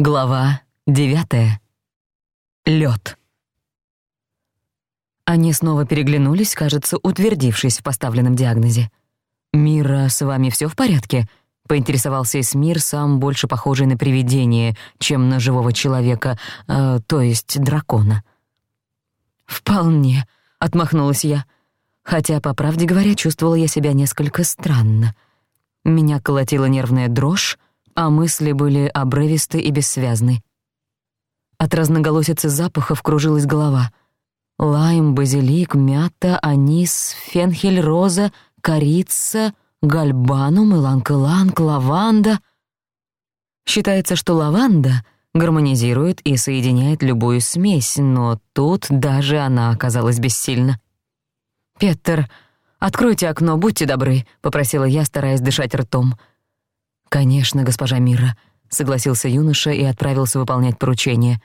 Глава 9. Лёд. Они снова переглянулись, кажется, утвердившись в поставленном диагнозе. «Мира, с вами всё в порядке?» — поинтересовался Эсмир, сам больше похожий на привидение, чем на живого человека, э, то есть дракона. «Вполне», — отмахнулась я. Хотя, по правде говоря, чувствовала я себя несколько странно. Меня колотила нервная дрожь, а мысли были обрывисты и бессвязны. От разноголосицы запахов кружилась голова. Лайм, базилик, мята, анис, фенхель, роза, корица, гальбанум, иланг-иланг, лаванда. Считается, что лаванда гармонизирует и соединяет любую смесь, но тут даже она оказалась бессильна. «Петер, откройте окно, будьте добры», — попросила я, стараясь дышать ртом. «Петер, «Конечно, госпожа Мира», — согласился юноша и отправился выполнять поручение.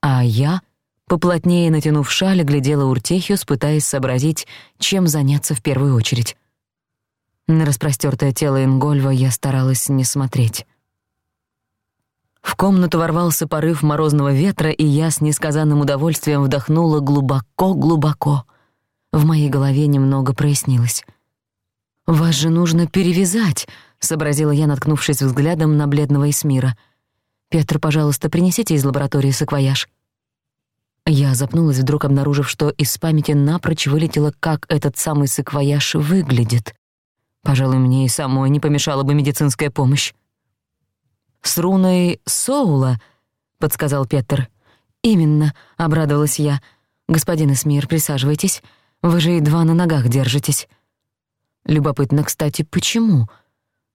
А я, поплотнее натянув шаль, глядела Уртехиус, пытаясь сообразить, чем заняться в первую очередь. На распростёртое тело Ингольва я старалась не смотреть. В комнату ворвался порыв морозного ветра, и я с несказанным удовольствием вдохнула глубоко-глубоко. В моей голове немного прояснилось. «Вас же нужно перевязать», сообразила я, наткнувшись взглядом на бледного Эсмира. «Петр, пожалуйста, принесите из лаборатории саквояж». Я запнулась, вдруг обнаружив, что из памяти напрочь вылетело, как этот самый саквояж выглядит. Пожалуй, мне и самой не помешала бы медицинская помощь. «С руной Соула», — подсказал Петр. «Именно», — обрадовалась я. «Господин Эсмир, присаживайтесь. Вы же едва на ногах держитесь». «Любопытно, кстати, почему?»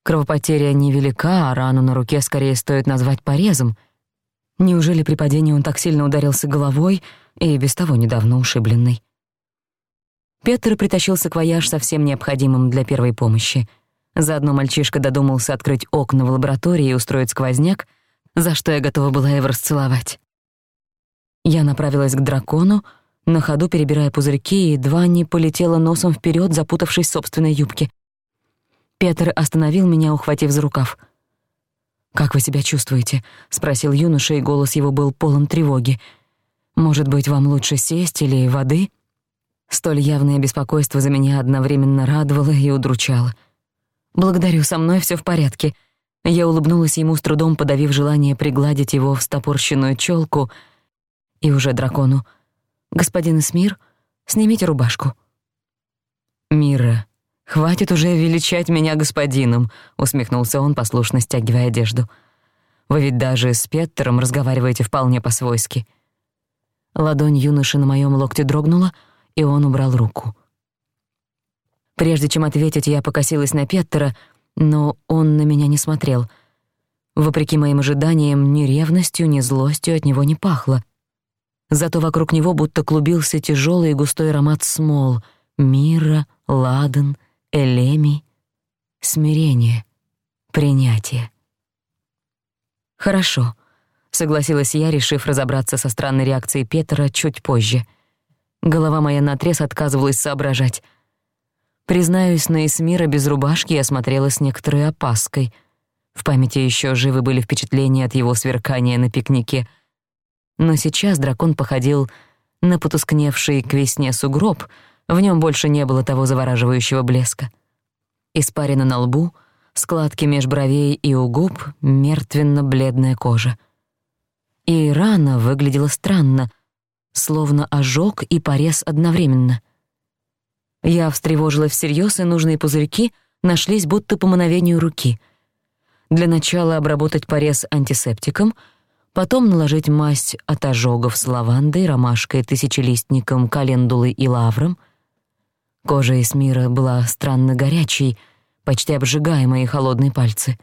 Кровопотеря невелика, а рану на руке скорее стоит назвать порезом. Неужели при падении он так сильно ударился головой и без того недавно ушибленный? Петр притащил саквояж со всем необходимым для первой помощи. Заодно мальчишка додумался открыть окна в лаборатории и устроить сквозняк, за что я готова была его расцеловать. Я направилась к дракону, на ходу перебирая пузырьки, и едва не полетела носом вперёд, запутавшись в собственной юбке — Петр остановил меня, ухватив за рукав. «Как вы себя чувствуете?» — спросил юноша, и голос его был полон тревоги. «Может быть, вам лучше сесть или воды?» Столь явное беспокойство за меня одновременно радовало и удручало. «Благодарю, со мной всё в порядке». Я улыбнулась ему, с трудом подавив желание пригладить его в стопорщенную чёлку и уже дракону. «Господин смир, снимите рубашку». «Мира», «Хватит уже величать меня господином», — усмехнулся он, послушно стягивая одежду. «Вы ведь даже с Петтером разговариваете вполне по-свойски». Ладонь юноши на моём локте дрогнула, и он убрал руку. Прежде чем ответить, я покосилась на Петтера, но он на меня не смотрел. Вопреки моим ожиданиям, ни ревностью, ни злостью от него не пахло. Зато вокруг него будто клубился тяжёлый и густой аромат смол — мира, ладан — элеми, смирение, принятие. «Хорошо», — согласилась я, решив разобраться со странной реакцией Петра чуть позже. Голова моя наотрез отказывалась соображать. Признаюсь, на Эсмира без рубашки я смотрела с некоторой опаской. В памяти ещё живы были впечатления от его сверкания на пикнике. Но сейчас дракон походил на потускневший к весне сугроб — в нём больше не было того завораживающего блеска. Испарина на лбу, складки меж бровей и у губ, мертвенно-бледная кожа. И рана выглядела странно, словно ожог и порез одновременно. Я встревожила всерьёз, и нужные пузырьки нашлись будто по мановению руки. Для начала обработать порез антисептиком — потом наложить мазь от ожогов с лавандой, ромашкой, тысячелистником, календулой и лавром — Кожа Эсмира была странно горячей, почти обжигая мои холодные пальцы.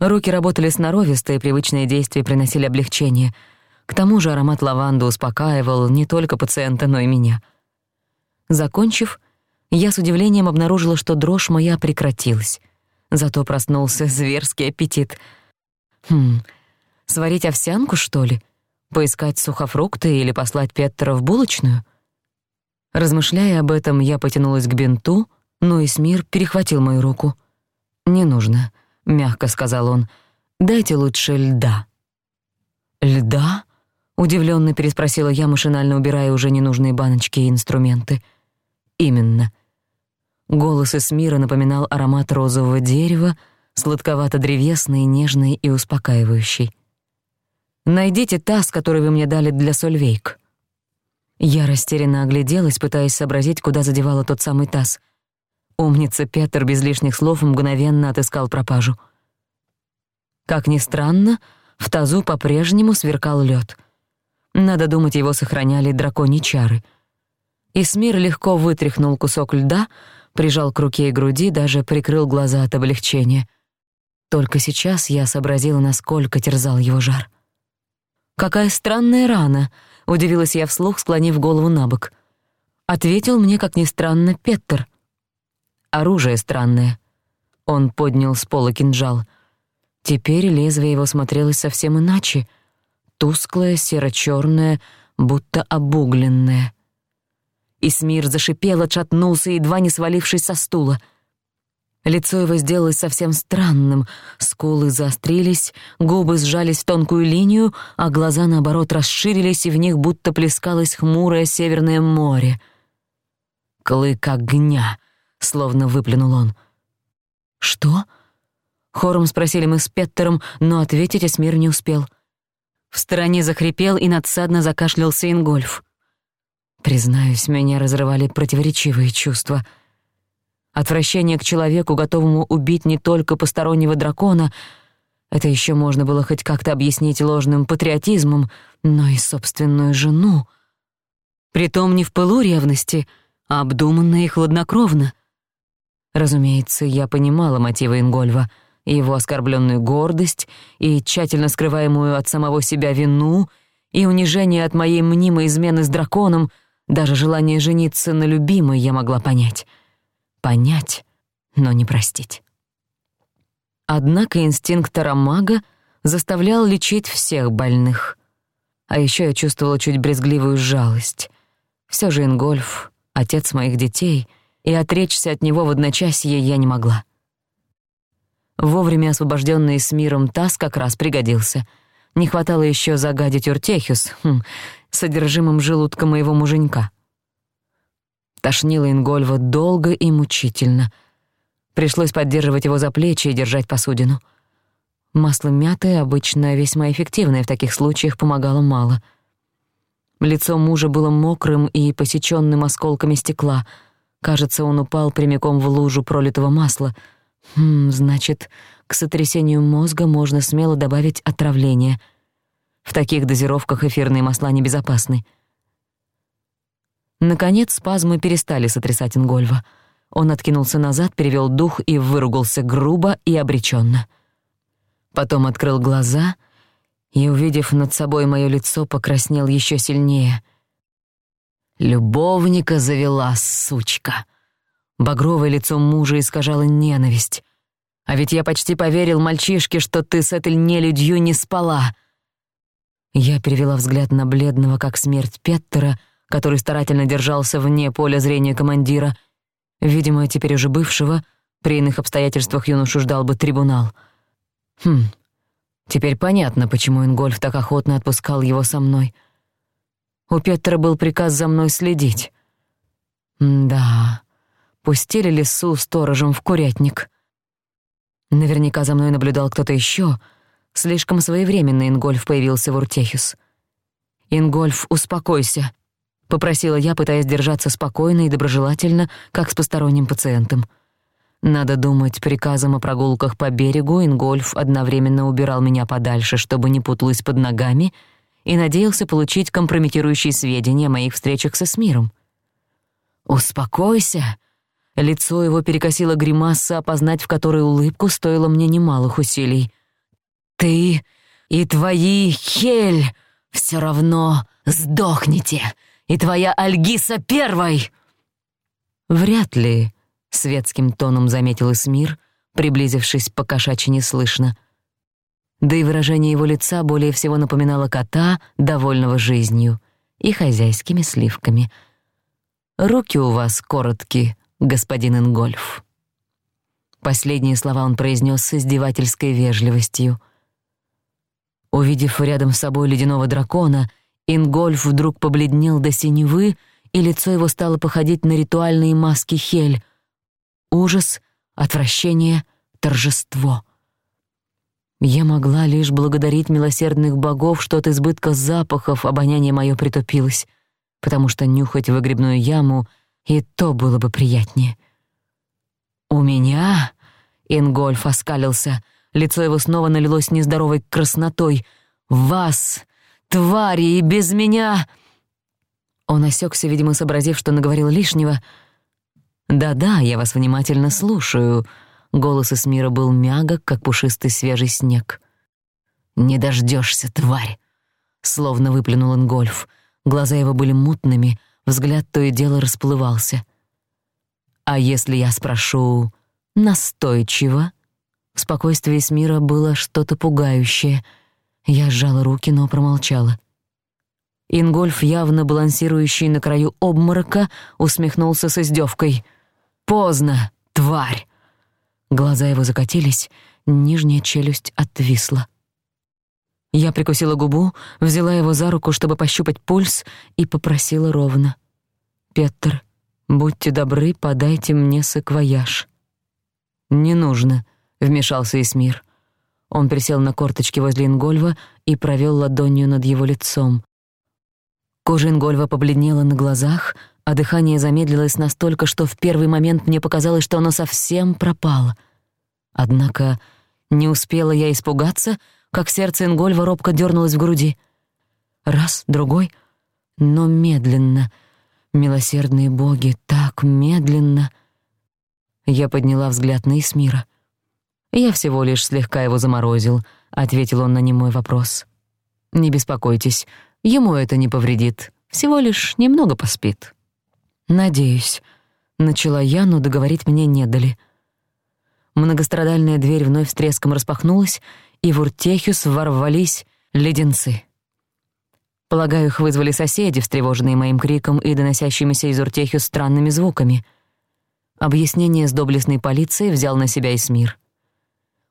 Руки работали сноровисто, и привычные действия приносили облегчение. К тому же аромат лаванды успокаивал не только пациента, но и меня. Закончив, я с удивлением обнаружила, что дрожь моя прекратилась. Зато проснулся зверский аппетит. Хм, сварить овсянку, что ли? Поискать сухофрукты или послать Петра в булочную — Размышляя об этом, я потянулась к бинту, но Исмир перехватил мою руку. «Не нужно», — мягко сказал он. «Дайте лучше льда». «Льда?» — удивлённо переспросила я, машинально убирая уже ненужные баночки и инструменты. «Именно». Голос Эсмира напоминал аромат розового дерева, сладковато-древесный, нежный и успокаивающий. «Найдите таз, который вы мне дали для Сольвейк», я растерянно огляделась, пытаясь сообразить, куда задевала тот самый таз. Умница Петр без лишних слов мгновенно отыскал пропажу. Как ни странно, в тазу по-прежнему сверкал лёд. Надо думать, его сохраняли драконьи чары. Исмир легко вытряхнул кусок льда, прижал к руке и груди, даже прикрыл глаза от облегчения. Только сейчас я сообразила, насколько терзал его жар. «Какая странная рана!» — удивилась я вслух, склонив голову на бок. Ответил мне, как ни странно, Петтер. «Оружие странное». Он поднял с пола кинжал. Теперь лезвие его смотрелось совсем иначе. Тусклое, серо черное будто обугленное. Исмир зашипел, отшатнулся, едва не свалившись со стула — Лицо его сделалось совсем странным, скулы заострились, губы сжались в тонкую линию, а глаза, наоборот, расширились, и в них будто плескалось хмурое северное море. «Клык огня!» — словно выплюнул он. «Что?» — хором спросили мы с Петтером, но ответить Эсмир не успел. В стороне захрипел и надсадно закашлялся Ингольф. Признаюсь, меня разрывали противоречивые чувства — Отвращение к человеку, готовому убить не только постороннего дракона, это еще можно было хоть как-то объяснить ложным патриотизмом, но и собственную жену. Притом не в пылу ревности, а обдуманно и хладнокровно. Разумеется, я понимала мотивы Ингольва, его оскорбленную гордость и тщательно скрываемую от самого себя вину и унижение от моей мнимой измены с драконом, даже желание жениться на любимой я могла понять понять, но не простить. Однако инстинкт Рамага заставлял лечить всех больных. А еще я чувствовала чуть брезгливую жалость. Все же Ингольф — отец моих детей, и отречься от него в одночасье я не могла. Вовремя освобожденный с миром таз как раз пригодился. Не хватало еще загадить Уртехюс, хм, содержимым желудка моего муженька. Тошнило Ингольва долго и мучительно. Пришлось поддерживать его за плечи и держать посудину. Масло мяты, обычно весьма эффективное в таких случаях, помогало мало. Лицо мужа было мокрым и посечённым осколками стекла. Кажется, он упал прямиком в лужу пролитого масла. Хм, значит, к сотрясению мозга можно смело добавить отравление. В таких дозировках эфирные масла небезопасны. Наконец спазмы перестали сотрясать Ингольва. Он откинулся назад, перевёл дух и выругался грубо и обречённо. Потом открыл глаза и, увидев над собой моё лицо, покраснел ещё сильнее. «Любовника завела, сучка!» Багровое лицо мужа искажала ненависть. «А ведь я почти поверил мальчишке, что ты с этой нелюдью не спала!» Я перевела взгляд на бледного, как смерть Петтера, — который старательно держался вне поля зрения командира. Видимо, теперь уже бывшего, при иных обстоятельствах юношу ждал бы трибунал. Хм, теперь понятно, почему Ингольф так охотно отпускал его со мной. У Петра был приказ за мной следить. да, пустили лесу сторожем в курятник. Наверняка за мной наблюдал кто-то ещё. Слишком своевременно Ингольф появился в Уртехюс. «Ингольф, успокойся!» — попросила я, пытаясь держаться спокойно и доброжелательно, как с посторонним пациентом. Надо думать, приказом о прогулках по берегу Ингольф одновременно убирал меня подальше, чтобы не путалась под ногами, и надеялся получить компрометирующие сведения о моих встречах со Смиром. «Успокойся!» Лицо его перекосило гримаса, опознать а в которой улыбку стоило мне немалых усилий. «Ты и твои Хель все равно сдохнете!» и твоя Альгиса первой!» «Вряд ли», — светским тоном заметил Исмир, приблизившись по кошачьи неслышно. Да и выражение его лица более всего напоминало кота, довольного жизнью, и хозяйскими сливками. «Руки у вас короткие, господин Ингольф». Последние слова он произнес с издевательской вежливостью. Увидев рядом с собой ледяного дракона — Ингольф вдруг побледнел до синевы, и лицо его стало походить на ритуальные маски Хель. Ужас, отвращение, торжество. Я могла лишь благодарить милосердных богов, что от избытка запахов обоняние мое притупилось, потому что нюхать выгребную яму и то было бы приятнее. «У меня...» — Ингольф оскалился. Лицо его снова налилось нездоровой краснотой. «Вас...» твари и без меня...» Он осёкся, видимо, сообразив, что наговорил лишнего. «Да-да, я вас внимательно слушаю». Голос Эсмира был мягок, как пушистый свежий снег. «Не дождёшься, тварь!» Словно выплюнул он гольф. Глаза его были мутными, взгляд то и дело расплывался. «А если я спрошу настойчиво?» В спокойствии Эсмира было что-то пугающее — я сжала руки, но промолчала. Ингольф, явно балансирующий на краю обморока, усмехнулся с издевкой. «Поздно, тварь!» Глаза его закатились, нижняя челюсть отвисла. Я прикусила губу, взяла его за руку, чтобы пощупать пульс, и попросила ровно. «Петр, будьте добры, подайте мне саквояж». «Не нужно», — вмешался Исмир. Он присел на корточки возле Ингольва и провёл ладонью над его лицом. Кожа Ингольва побледнела на глазах, а дыхание замедлилось настолько, что в первый момент мне показалось, что оно совсем пропало. Однако не успела я испугаться, как сердце Ингольва робко дёрнулось в груди. Раз, другой, но медленно. Милосердные боги, так медленно. Я подняла взгляд на Исмира — «Я всего лишь слегка его заморозил», — ответил он на немой вопрос. «Не беспокойтесь, ему это не повредит. Всего лишь немного поспит». «Надеюсь», — начала я, но договорить мне не дали. Многострадальная дверь вновь с треском распахнулась, и в Уртехюс ворвались леденцы. Полагаю, их вызвали соседи, встревоженные моим криком и доносящимися из Уртехюс странными звуками. Объяснение с доблестной полицией взял на себя Исмир.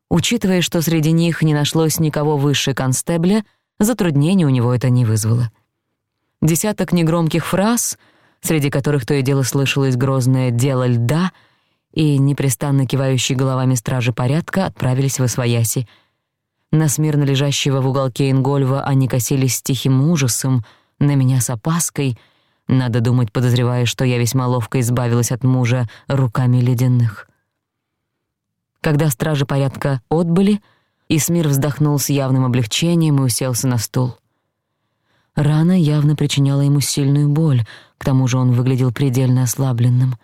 Учитывая, что среди них не нашлось никого выше констебля, затруднений у него это не вызвало. Десяток негромких фраз, среди которых то и дело слышалось грозное «дело льда», и непрестанно кивающие головами стражи порядка отправились в Освояси. На смирно лежащего в уголке Ингольва они косились с тихим ужасом, на меня с опаской, надо думать, подозревая, что я весьма ловко избавилась от мужа руками ледяных. Когда стражи порядка отбыли, Исмир вздохнул с явным облегчением и уселся на стул. Рана явно причиняла ему сильную боль, к тому же он выглядел предельно ослабленным.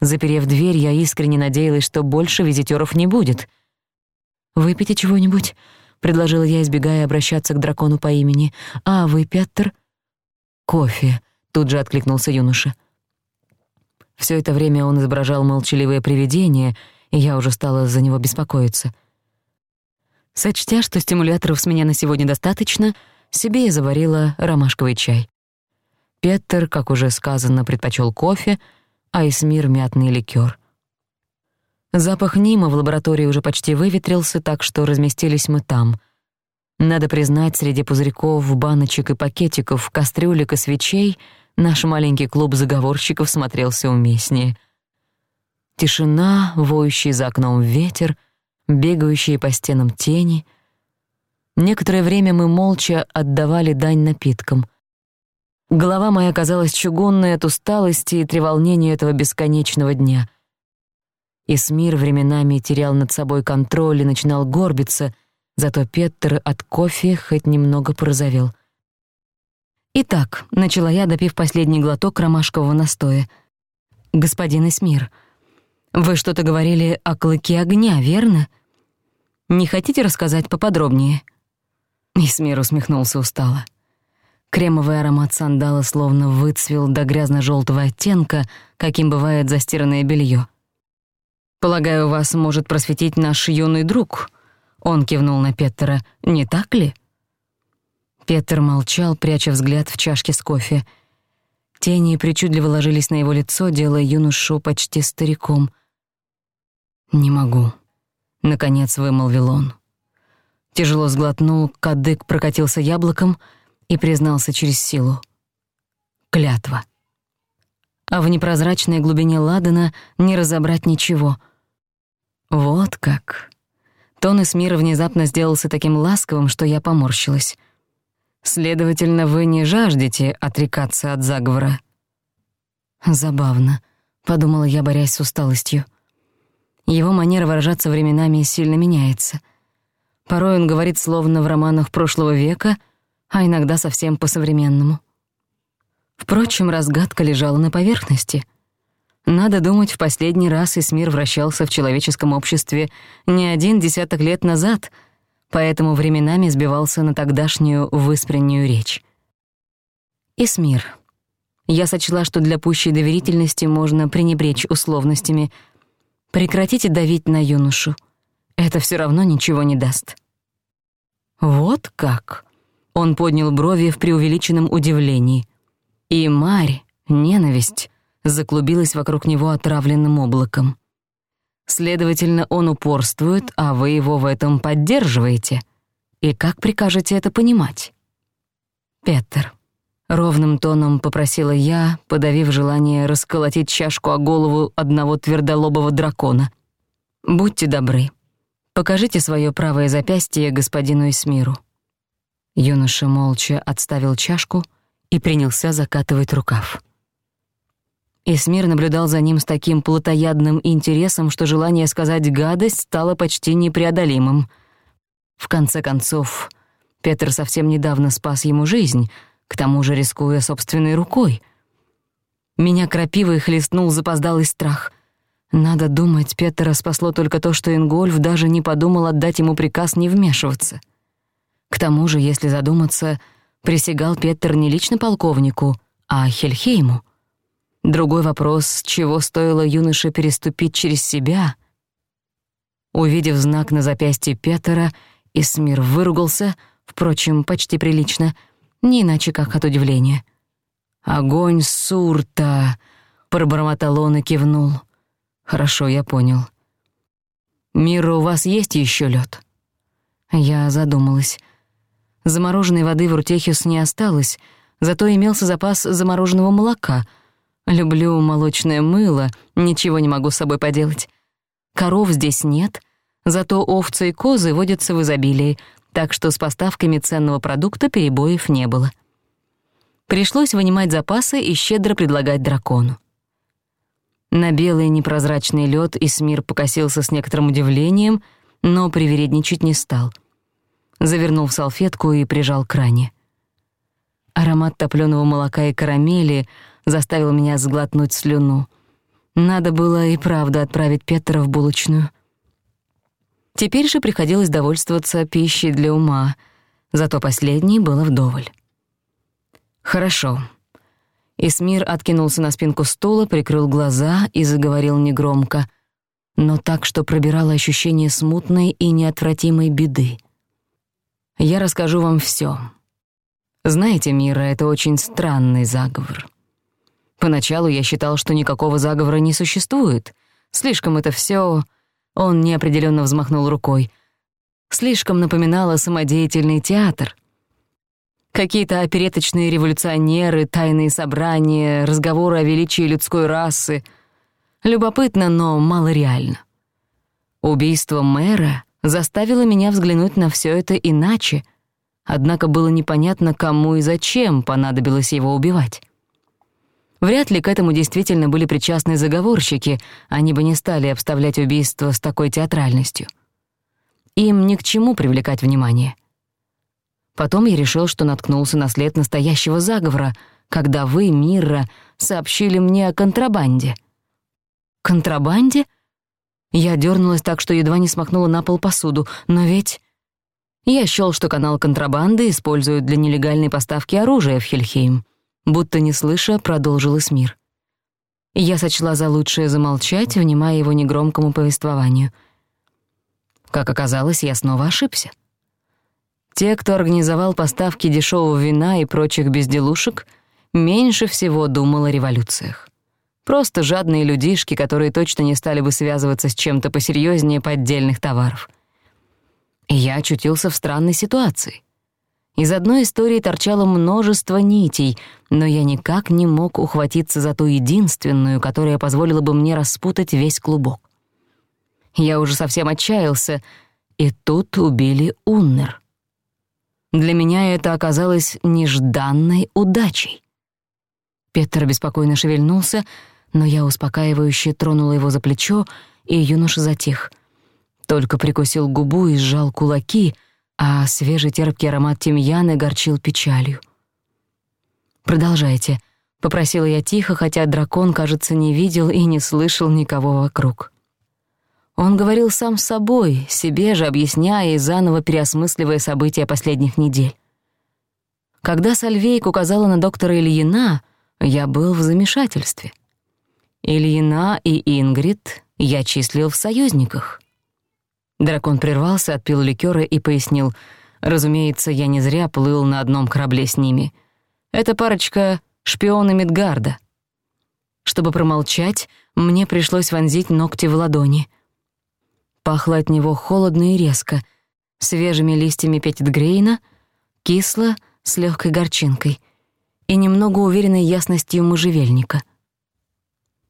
Заперев дверь, я искренне надеялась, что больше визитёров не будет. «Выпейте чего-нибудь», — предложила я, избегая обращаться к дракону по имени. «А вы, Петр?» «Кофе», — тут же откликнулся юноша. Всё это время он изображал молчаливое привидение — и я уже стала за него беспокоиться. Сочтя, что стимуляторов с меня на сегодня достаточно, себе я заварила ромашковый чай. Петер, как уже сказано, предпочёл кофе, а Исмир — мятный ликёр. Запах Нима в лаборатории уже почти выветрился, так что разместились мы там. Надо признать, среди пузырьков, баночек и пакетиков, кастрюлек и свечей наш маленький клуб заговорщиков смотрелся уместнее — Тишина, воющий за окном ветер, бегающие по стенам тени. Некоторое время мы молча отдавали дань напиткам. Голова моя казалась чугунной от усталости и треволнения этого бесконечного дня. И Смир временами терял над собой контроль и начинал горбиться, зато Петтер от кофе хоть немного порозовел. «Итак», — начала я, допив последний глоток ромашкового настоя, — «господин Эсмир, вы что-то говорили о клыке огня, верно? Не хотите рассказать поподробнее?» Исмир усмехнулся устало. Кремовый аромат сандала словно выцвел до грязно-жёлтого оттенка, каким бывает застиранное белье. «Полагаю, вас может просветить наш юный друг», — он кивнул на Петтера, — «не так ли?» Петер молчал, пряча взгляд в чашке с кофе. Тени причудливо ложились на его лицо, делая юношу почти стариком. «Не могу», — наконец вымолвил он. Тяжело сглотнул, кадык прокатился яблоком и признался через силу. «Клятва». А в непрозрачной глубине Ладана не разобрать ничего. «Вот как». Тон Эсмира внезапно сделался таким ласковым, что я поморщилась. «Следовательно, вы не жаждете отрекаться от заговора?» «Забавно», — подумала я, борясь с усталостью. Его манера выражаться временами сильно меняется. Порой он говорит словно в романах прошлого века, а иногда совсем по-современному. Впрочем, разгадка лежала на поверхности. Надо думать, в последний раз Исмир вращался в человеческом обществе не один десяток лет назад, поэтому временами сбивался на тогдашнюю выспреннюю речь. Исмир. Я сочла, что для пущей доверительности можно пренебречь условностями — Прекратите давить на юношу. Это всё равно ничего не даст». «Вот как!» — он поднял брови в преувеличенном удивлении. И Марь, ненависть, заклубилась вокруг него отравленным облаком. «Следовательно, он упорствует, а вы его в этом поддерживаете. И как прикажете это понимать?» «Петер», Ровным тоном попросила я, подавив желание расколотить чашку о голову одного твердолобого дракона. «Будьте добры. Покажите свое правое запястье господину Исмиру». Юноша молча отставил чашку и принялся закатывать рукав. Исмир наблюдал за ним с таким плотоядным интересом, что желание сказать гадость стало почти непреодолимым. В конце концов, Петр совсем недавно спас ему жизнь — к тому же рискуя собственной рукой. Меня крапивой хлестнул запоздалый страх. Надо думать, Петера спасло только то, что Ингольф даже не подумал отдать ему приказ не вмешиваться. К тому же, если задуматься, присягал Петер не лично полковнику, а Хельхейму. Другой вопрос, чего стоило юноше переступить через себя? Увидев знак на запястье Петера, Исмир выругался, впрочем, почти прилично — не иначе как от удивления. «Огонь Сурта!» — пробормотал он и кивнул. «Хорошо, я понял. Мира, у вас есть еще лед? Я задумалась. Замороженной воды в Рутехис не осталось, зато имелся запас замороженного молока. Люблю молочное мыло, ничего не могу с собой поделать. Коров здесь нет, зато овцы и козы водятся в изобилии, так что с поставками ценного продукта перебоев не было. Пришлось вынимать запасы и щедро предлагать дракону. На белый непрозрачный лёд Исмир покосился с некоторым удивлением, но привередничать не стал. Завернул в салфетку и прижал к ране. Аромат топлёного молока и карамели заставил меня сглотнуть слюну. Надо было и правда отправить Петра в булочную — Теперь же приходилось довольствоваться пищей для ума, зато последней было вдоволь. «Хорошо». Исмир откинулся на спинку стула, прикрыл глаза и заговорил негромко, но так, что пробирало ощущение смутной и неотвратимой беды. «Я расскажу вам всё. Знаете, Мира, это очень странный заговор. Поначалу я считал, что никакого заговора не существует. Слишком это всё он неопределённо взмахнул рукой. Слишком напоминало самодеятельный театр. Какие-то опереточные революционеры, тайные собрания, разговоры о величии людской расы. Любопытно, но малореально. Убийство мэра заставило меня взглянуть на всё это иначе, однако было непонятно, кому и зачем понадобилось его убивать. Вряд ли к этому действительно были причастны заговорщики, они бы не стали обставлять убийство с такой театральностью. Им ни к чему привлекать внимание. Потом я решил, что наткнулся на след настоящего заговора, когда вы, Мирра, сообщили мне о контрабанде. Контрабанде? Я дернулась так, что едва не смахнула на пол посуду, но ведь... Я счёл, что канал контрабанды используют для нелегальной поставки оружия в Хельхейм будто не слыша, продолжил Эсмир. Я сочла за лучшее замолчать, внимая его негромкому повествованию. Как оказалось, я снова ошибся. Те, кто организовал поставки дешевого вина и прочих безделушек, меньше всего думал о революциях. Просто жадные людишки, которые точно не стали бы связываться с чем-то посерьезнее поддельных товаров. И я очутился в странной ситуации — из одной истории торчало множество нитей, но я никак не мог ухватиться за ту единственную, которая позволила бы мне распутать весь клубок. Я уже совсем отчаялся, и тут убили Уннер. Для меня это оказалось нежданной удачей. Петр беспокойно шевельнулся, но я успокаивающе тронула его за плечо, и юноша затих. Только прикусил губу и сжал кулаки — а свежий терпкий аромат тимьяна горчил печалью. «Продолжайте», — попросила я тихо, хотя дракон, кажется, не видел и не слышал никого вокруг. Он говорил сам с собой, себе же объясняя и заново переосмысливая события последних недель. Когда Сальвейк указала на доктора Ильина, я был в замешательстве. Ильина и Ингрид я числил в союзниках. Дракон прервался, отпил ликёра и пояснил. «Разумеется, я не зря плыл на одном корабле с ними. Это парочка шпионы Мидгарда». Чтобы промолчать, мне пришлось вонзить ногти в ладони. Пахло от него холодно и резко, свежими листьями петитгрейна, кисло, с лёгкой горчинкой и немного уверенной ясностью можжевельника.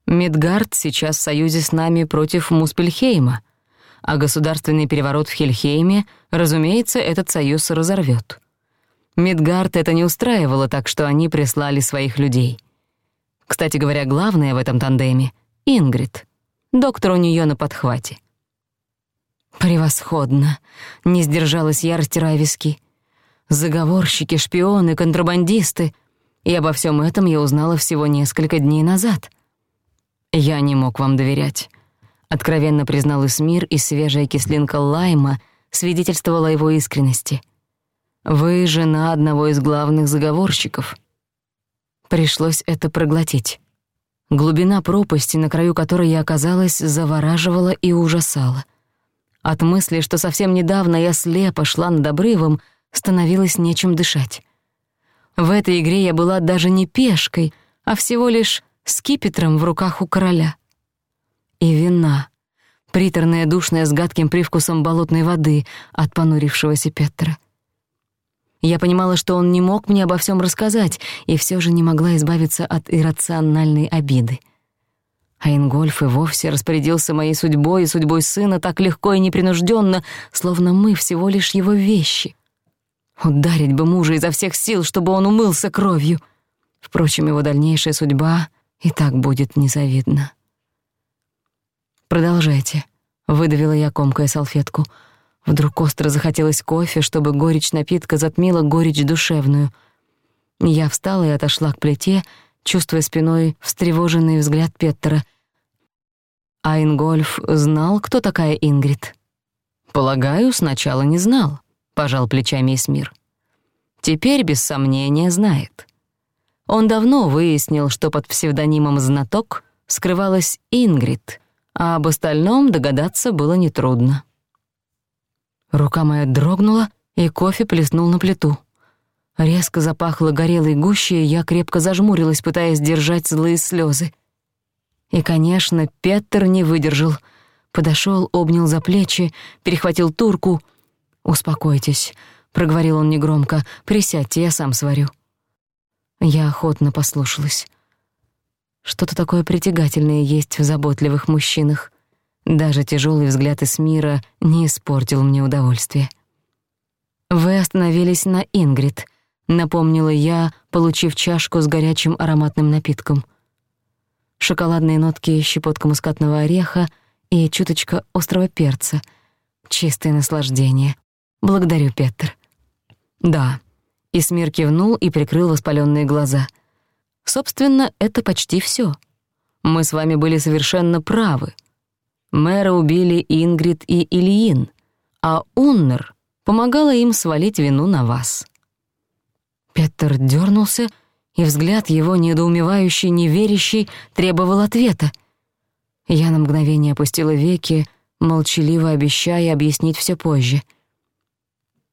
«Мидгард сейчас в союзе с нами против Муспельхейма», а государственный переворот в Хельхейме, разумеется, этот союз разорвет. Мидгард это не устраивало, так что они прислали своих людей. Кстати говоря, главное в этом тандеме — Ингрид. Доктор у нее на подхвате. «Превосходно!» — не сдержалась я, растирая виски. «Заговорщики, шпионы, контрабандисты. И обо всем этом я узнала всего несколько дней назад. Я не мог вам доверять». Откровенно признал Исмир, и свежая кислинка лайма свидетельствовала о его искренности. «Вы жена одного из главных заговорщиков». Пришлось это проглотить. Глубина пропасти, на краю которой я оказалась, завораживала и ужасала. От мысли, что совсем недавно я слепо шла над обрывом, становилось нечем дышать. В этой игре я была даже не пешкой, а всего лишь скипетром в руках у короля и вина. Приторная, душная, с гадким привкусом болотной воды от понурившегося Петра. Я понимала, что он не мог мне обо всём рассказать, и всё же не могла избавиться от иррациональной обиды. А Ингольф и вовсе распорядился моей судьбой и судьбой сына так легко и непринуждённо, словно мы всего лишь его вещи. Ударить бы мужа изо всех сил, чтобы он умылся кровью. Впрочем, его дальнейшая судьба и так будет незавидна. «Продолжайте», — выдавила я, комкая салфетку. Вдруг остро захотелось кофе, чтобы горечь напитка затмила горечь душевную. Я встала и отошла к плите, чувствуя спиной встревоженный взгляд Петтера. А Ингольф знал, кто такая Ингрид? «Полагаю, сначала не знал», — пожал плечами Эсмир. «Теперь, без сомнения, знает». Он давно выяснил, что под псевдонимом «Знаток» скрывалась Ингрид — а об остальном догадаться было нетрудно. Рука моя дрогнула, и кофе плеснул на плиту. Резко запахло горелой гущей, я крепко зажмурилась, пытаясь держать злые слезы. И, конечно, Петер не выдержал. Подошел, обнял за плечи, перехватил турку. «Успокойтесь», — проговорил он негромко, — «присядьте, я сам сварю». Я охотно послушалась. Что-то такое притягательное есть в заботливых мужчинах. Даже тяжёлый взгляд Эсмира не испортил мне удовольствие. «Вы остановились на Ингрид», — напомнила я, получив чашку с горячим ароматным напитком. Шоколадные нотки щепотка мускатного ореха и чуточка острого перца. Чистое наслаждение. Благодарю, Петр. «Да». Исмир кивнул и прикрыл воспалённые глаза — Собственно, это почти всё. Мы с вами были совершенно правы. Мэра убили Ингрид и Ильин, а Уннер помогала им свалить вину на вас. Петер дёрнулся, и взгляд его, недоумевающий, неверящий, требовал ответа. Я на мгновение опустила веки, молчаливо обещая объяснить всё позже.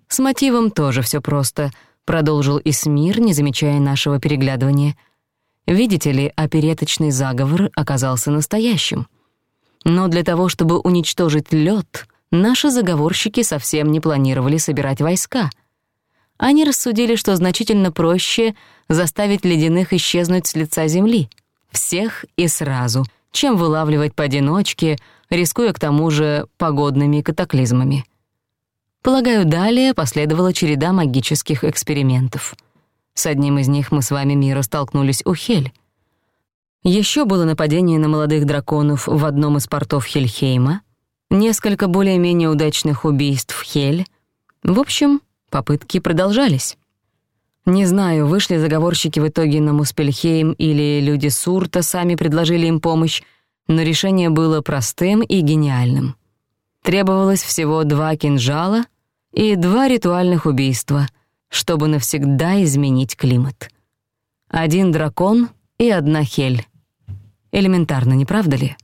«С мотивом тоже всё просто», — продолжил Исмир, не замечая нашего переглядывания — Видите ли, опереточный а заговор оказался настоящим. Но для того, чтобы уничтожить лед, наши заговорщики совсем не планировали собирать войска. Они рассудили, что значительно проще заставить ледяных исчезнуть с лица земли. Всех и сразу, чем вылавливать поодиночке, рискуя к тому же погодными катаклизмами. Полагаю, далее последовала череда магических экспериментов — с одним из них мы с вами, Мира, столкнулись у Хель. Ещё было нападение на молодых драконов в одном из портов Хельхейма, несколько более-менее удачных убийств в Хель. В общем, попытки продолжались. Не знаю, вышли заговорщики в итоге на Муспельхейм или люди Сурта сами предложили им помощь, но решение было простым и гениальным. Требовалось всего два кинжала и два ритуальных убийства — чтобы навсегда изменить климат. Один дракон и одна хель. Элементарно, не правда ли?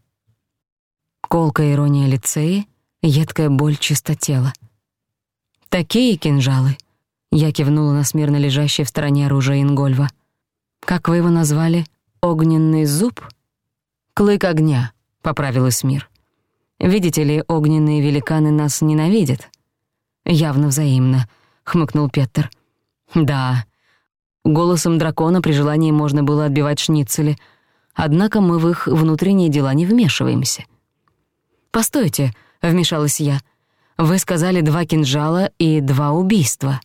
Колкая ирония лицеи, едкая боль чистотела. «Такие кинжалы!» — я кивнула на смирно лежащее в стороне оружие Ингольва. «Как вы его назвали? Огненный зуб?» «Клык огня», — поправил Исмир. «Видите ли, огненные великаны нас ненавидят?» «Явно взаимно», хмыкнул Петер. «Да». Голосом дракона при желании можно было отбивать шницели, однако мы в их внутренние дела не вмешиваемся. «Постойте», — вмешалась я, — «вы сказали два кинжала и два убийства».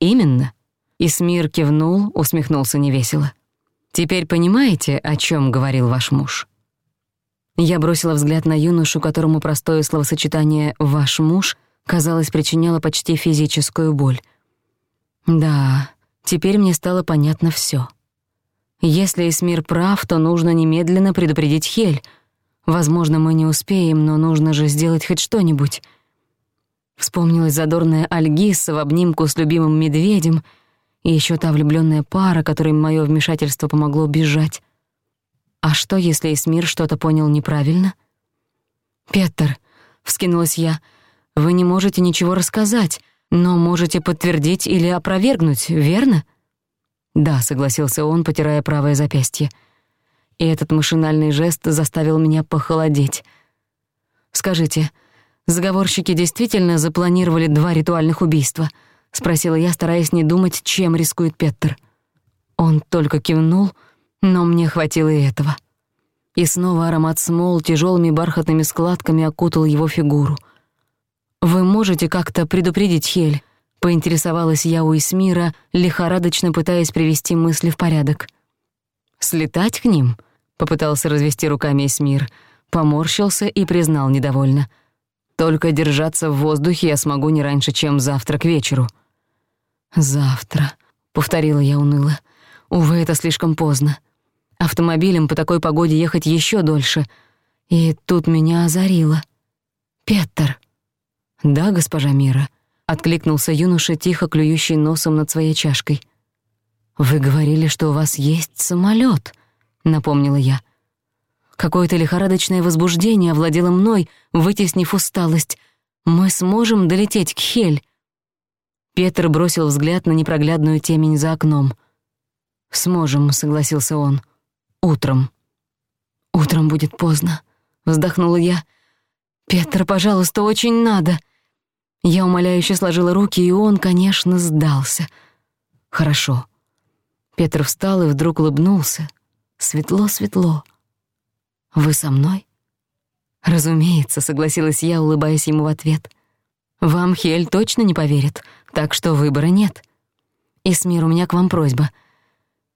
«Именно». И Исмир кивнул, усмехнулся невесело. «Теперь понимаете, о чем говорил ваш муж?» Я бросила взгляд на юношу, которому простое словосочетание «ваш муж» — казалось, причиняла почти физическую боль. Да, теперь мне стало понятно всё. Если Эсмир прав, то нужно немедленно предупредить Хель. Возможно, мы не успеем, но нужно же сделать хоть что-нибудь. Вспомнилась задорная Альгиса в обнимку с любимым медведем и ещё та влюблённая пара, которой моё вмешательство помогло бежать. А что, если Эсмир что-то понял неправильно? «Петер», — вскинулась я, вы не можете ничего рассказать, но можете подтвердить или опровергнуть, верно?» «Да», — согласился он, потирая правое запястье. И этот машинальный жест заставил меня похолодеть. «Скажите, заговорщики действительно запланировали два ритуальных убийства?» — спросила я, стараясь не думать, чем рискует Петр. Он только кивнул, но мне хватило и этого. И снова аромат смол тяжелыми бархатными складками окутал его фигуру — «Вы можете как-то предупредить Хель?» — поинтересовалась я у Исмира, лихорадочно пытаясь привести мысли в порядок. «Слетать к ним?» — попытался развести руками Исмир, поморщился и признал недовольно. «Только держаться в воздухе я смогу не раньше, чем завтра к вечеру». «Завтра», — повторила я уныло. «Увы, это слишком поздно. Автомобилем по такой погоде ехать ещё дольше. И тут меня озарило. Петер!» «Да, госпожа Мира», — откликнулся юноша, тихо клюющий носом над своей чашкой. «Вы говорили, что у вас есть самолёт», — напомнила я. Какое-то лихорадочное возбуждение овладело мной, вытеснив усталость. «Мы сможем долететь к Хель?» Петр бросил взгляд на непроглядную темень за окном. «Сможем», — согласился он. «Утром». «Утром будет поздно», — вздохнула я. «Петр, пожалуйста, очень надо», — я умоляюще сложила руки, и он, конечно, сдался. «Хорошо». Петр встал и вдруг улыбнулся. «Светло-светло. Вы со мной?» «Разумеется», — согласилась я, улыбаясь ему в ответ. «Вам Хель точно не поверит, так что выбора нет. И Исмир, у меня к вам просьба.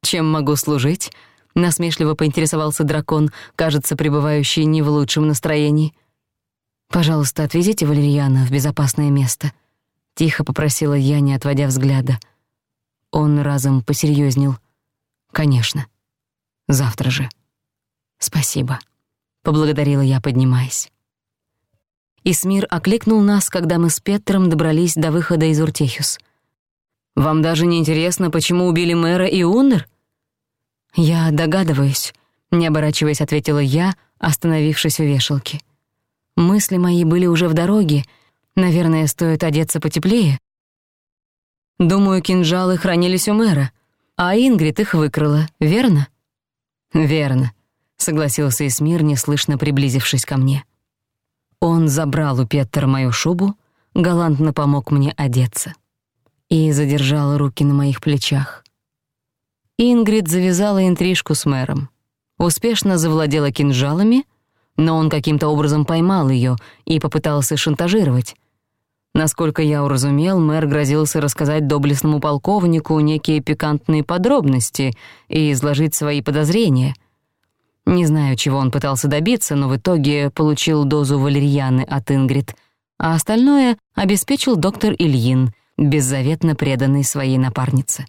Чем могу служить?» — насмешливо поинтересовался дракон, кажется, пребывающий не в лучшем настроении. «Пожалуйста, отвезите Валерьяна в безопасное место», — тихо попросила я, не отводя взгляда. Он разом посерьёзнел. «Конечно. Завтра же». «Спасибо», — поблагодарила я, поднимаясь. Исмир окликнул нас, когда мы с Петром добрались до выхода из Уртехюс. «Вам даже не интересно, почему убили мэра и Уннер?» «Я догадываюсь», — не оборачиваясь, ответила я, остановившись у вешалки. Мысли мои были уже в дороге. Наверное, стоит одеться потеплее. Думаю, кинжалы хранились у мэра, а Ингрид их выкрала, верно? Верно, согласился Эсмир, неслышно приблизившись ко мне. Он забрал у Петтера мою шубу, галантно помог мне одеться и задержал руки на моих плечах. Ингрид завязала интрижку с мэром, успешно завладела кинжалами — но он каким-то образом поймал её и попытался шантажировать. Насколько я уразумел, мэр грозился рассказать доблестному полковнику некие пикантные подробности и изложить свои подозрения. Не знаю, чего он пытался добиться, но в итоге получил дозу валерьяны от Ингрид, а остальное обеспечил доктор Ильин, беззаветно преданный своей напарнице.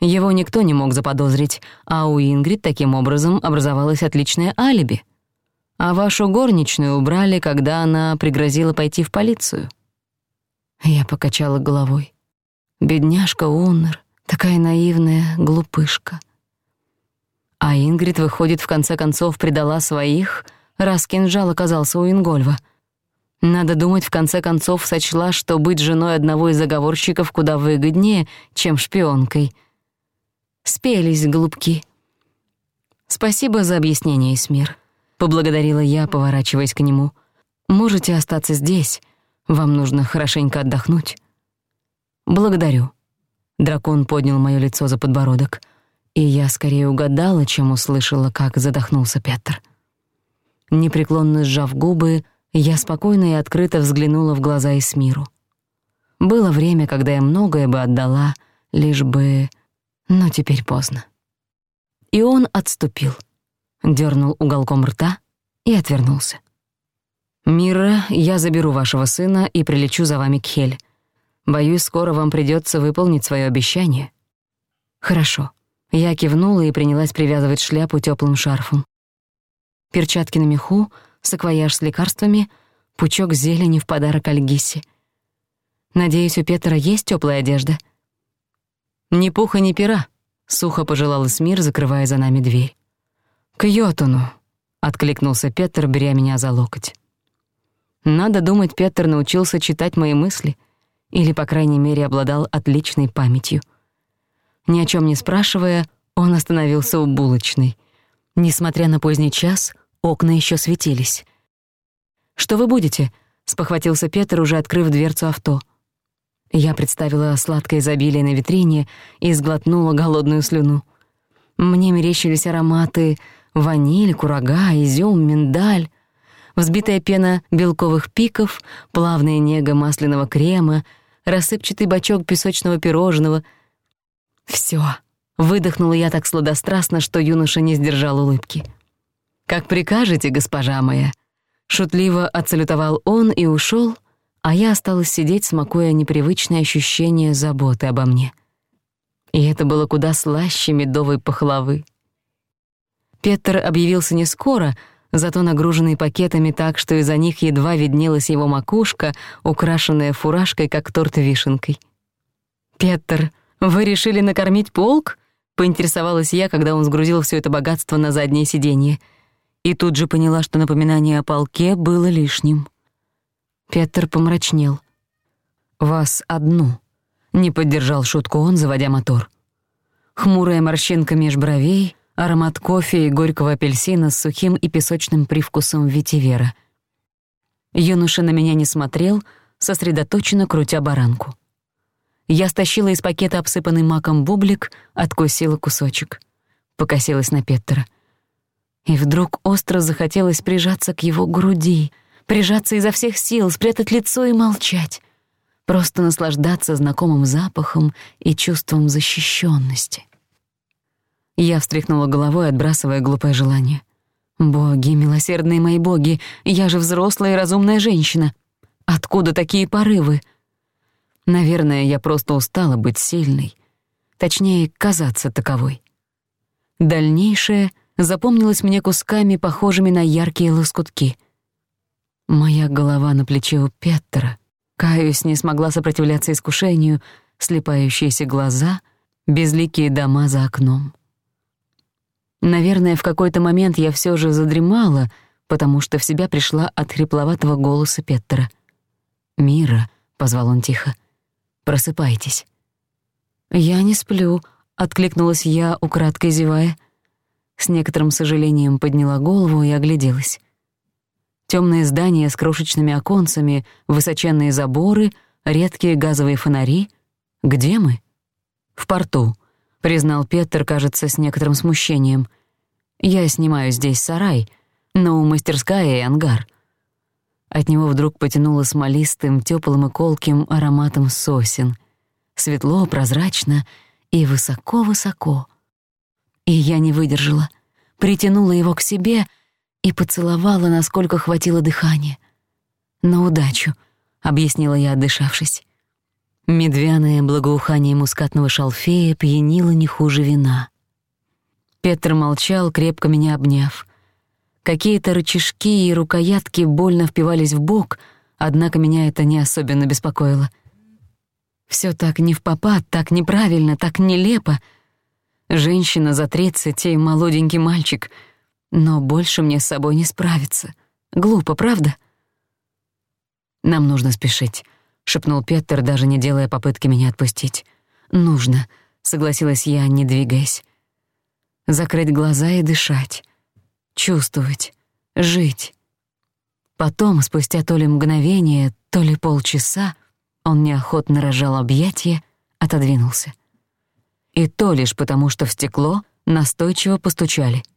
Его никто не мог заподозрить, а у Ингрид таким образом образовалось отличное алиби — а вашу горничную убрали, когда она пригрозила пойти в полицию». Я покачала головой. «Бедняжка Уннер, такая наивная глупышка». А Ингрид, выходит, в конце концов предала своих, раз кинжал оказался у Ингольва. Надо думать, в конце концов сочла, что быть женой одного из заговорщиков куда выгоднее, чем шпионкой. Спелись, голубки. Спасибо за объяснение, Исмир поблагодарила я, поворачиваясь к нему. Можете остаться здесь. Вам нужно хорошенько отдохнуть. Благодарю. Дракон поднял моё лицо за подбородок, и я скорее угадала, чем услышала, как задохнулся Петр. Непреклонно сжав губы, я спокойно и открыто взглянула в глаза Эсмиру. Было время, когда я многое бы отдала, лишь бы... Но теперь поздно. И он отступил дернул уголком рта и отвернулся. «Мира, я заберу вашего сына и прилечу за вами к Хель. Боюсь, скоро вам придется выполнить свое обещание». «Хорошо». Я кивнула и принялась привязывать шляпу теплым шарфом. Перчатки на меху, саквояж с лекарствами, пучок зелени в подарок Альгисе. «Надеюсь, у Петра есть теплая одежда?» «Ни пуха, ни пера», — сухо пожелала Смир, закрывая за нами дверь. «К Йотуну», — откликнулся Петр, беря меня за локоть. Надо думать, Петр научился читать мои мысли, или, по крайней мере, обладал отличной памятью. Ни о чём не спрашивая, он остановился у булочной. Несмотря на поздний час, окна ещё светились. «Что вы будете?» — спохватился Петр, уже открыв дверцу авто. Я представила сладкое изобилие на витрине и сглотнула голодную слюну. Мне мерещились ароматы ваниль, курага, изюм, миндаль, взбитая пена белковых пиков, плавная нега масляного крема, рассыпчатый бачок песочного пирожного. «Всё!» — выдохнула я так сладострастно, что юноша не сдержал улыбки. «Как прикажете, госпожа моя!» Шутливо отсалютовал он и ушёл, а я осталась сидеть, смакуя непривычное ощущение заботы обо мне. И это было куда слаще медовой пахлавы. Петр объявился не скоро, зато нагруженный пакетами так, что из-за них едва виднелась его макушка, украшенная фуражкой, как торт вишенкой. «Петр, вы решили накормить полк?» — поинтересовалась я, когда он сгрузил всё это богатство на заднее сиденье. И тут же поняла, что напоминание о полке было лишним. Петр помрачнел. «Вас одну», — не поддержал шутку он, заводя мотор. Хмурая морщинка меж бровей — аромат кофе и горького апельсина с сухим и песочным привкусом ветивера. Юноша на меня не смотрел, сосредоточенно крутя баранку. Я стащила из пакета обсыпанный маком бублик, откусила кусочек. Покосилась на Петтера. И вдруг остро захотелось прижаться к его груди, прижаться изо всех сил, спрятать лицо и молчать. Просто наслаждаться знакомым запахом и чувством защищённости. Я встряхнула головой, отбрасывая глупое желание. «Боги, милосердные мои боги, я же взрослая и разумная женщина. Откуда такие порывы?» Наверное, я просто устала быть сильной. Точнее, казаться таковой. Дальнейшее запомнилось мне кусками, похожими на яркие лоскутки. Моя голова на плече у Петра. Каюсь не смогла сопротивляться искушению, слепающиеся глаза, безликие дома за окном. Наверное, в какой-то момент я всё же задремала, потому что в себя пришла от хрипловатого голоса Петтера. «Мира», — позвал он тихо, — «просыпайтесь». «Я не сплю», — откликнулась я, украдкой зевая. С некоторым сожалением подняла голову и огляделась. Тёмные здания с крошечными оконцами, высоченные заборы, редкие газовые фонари. Где мы? В порту признал Петр, кажется, с некоторым смущением. «Я снимаю здесь сарай, но у мастерская и ангар». От него вдруг потянуло смолистым, тёплым и колким ароматом сосен. Светло, прозрачно и высоко-высоко. И я не выдержала, притянула его к себе и поцеловала, насколько хватило дыхания. «На удачу», — объяснила я, отдышавшись. Медвяное благоухание мускатного шалфея пьянило не хуже вина. Петр молчал, крепко меня обняв. Какие-то рычажки и рукоятки больно впивались в бок, однако меня это не особенно беспокоило. Всё так не в попад, так неправильно, так нелепо. Женщина за тридцать и молоденький мальчик. Но больше мне с собой не справиться. Глупо, правда? Нам нужно спешить. шепнул Петер, даже не делая попытки меня отпустить. «Нужно», — согласилась я, не двигаясь. «Закрыть глаза и дышать. Чувствовать. Жить». Потом, спустя то ли мгновение, то ли полчаса, он неохотно разжал объятия, отодвинулся. И то лишь потому, что в стекло настойчиво постучали —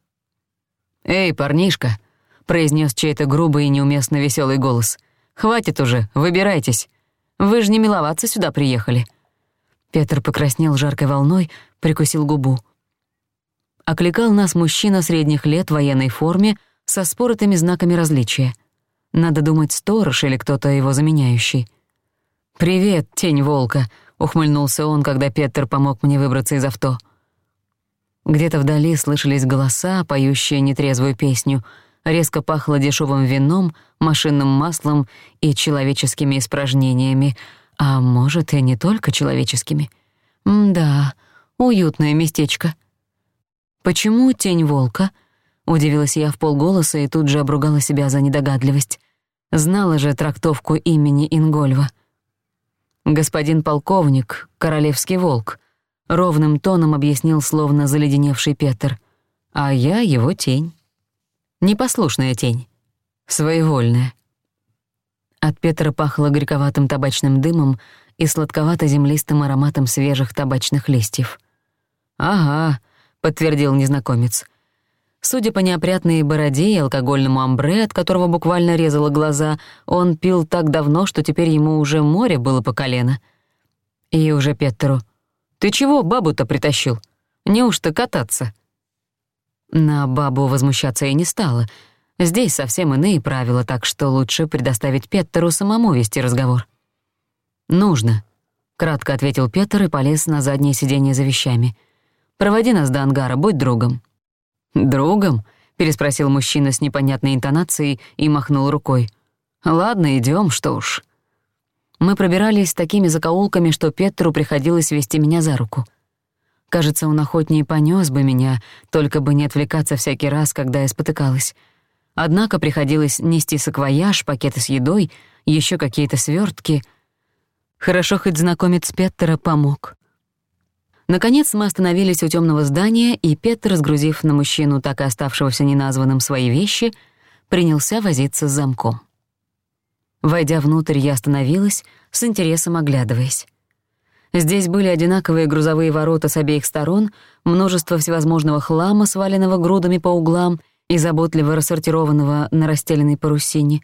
«Эй, парнишка!» — произнес чей-то грубый и неуместно веселый голос. «Хватит уже, выбирайтесь. Вы же не миловаться сюда приехали». Петр покраснел жаркой волной, прикусил губу. Окликал нас мужчина средних лет в военной форме со споротыми знаками различия. Надо думать, сторож или кто-то его заменяющий. «Привет, тень волка», — ухмыльнулся он, когда Петр помог мне выбраться из авто. Где-то вдали слышались голоса, поющие нетрезвую песню — резко пахло дешевым вином, машинным маслом и человеческими испражнениями, а может, и не только человеческими. М да, уютное местечко. «Почему тень волка?» — удивилась я в полголоса и тут же обругала себя за недогадливость. Знала же трактовку имени Ингольва. «Господин полковник, королевский волк», — ровным тоном объяснил словно заледеневший Петер. «А я его тень» непослушная тень, своевольная. От Петра пахло горьковатым табачным дымом и сладковато-землистым ароматом свежих табачных листьев. «Ага», — подтвердил незнакомец. Судя по неопрятной бороде и алкогольному амбре, от которого буквально резало глаза, он пил так давно, что теперь ему уже море было по колено. И уже Петру. «Ты чего бабу-то притащил? Неужто кататься?» На бабу возмущаться я не стала. Здесь совсем иные правила, так что лучше предоставить Петтеру самому вести разговор. «Нужно», — кратко ответил Петр и полез на заднее сиденье за вещами. «Проводи нас до ангара, будь другом». «Другом?» — переспросил мужчина с непонятной интонацией и махнул рукой. «Ладно, идём, что уж». Мы пробирались такими закоулками, что Петру приходилось вести меня за руку — Кажется, он охотнее понёс бы меня, только бы не отвлекаться всякий раз, когда я спотыкалась. Однако приходилось нести саквояж, пакеты с едой, ещё какие-то свёртки. Хорошо хоть знакомец Петтера помог. Наконец мы остановились у тёмного здания, и Петр, сгрузив на мужчину, так и оставшегося неназванным, свои вещи, принялся возиться с замком. Войдя внутрь, я остановилась, с интересом оглядываясь. Здесь были одинаковые грузовые ворота с обеих сторон, множество всевозможного хлама, сваленного грудами по углам и заботливо рассортированного на расстеленной парусине.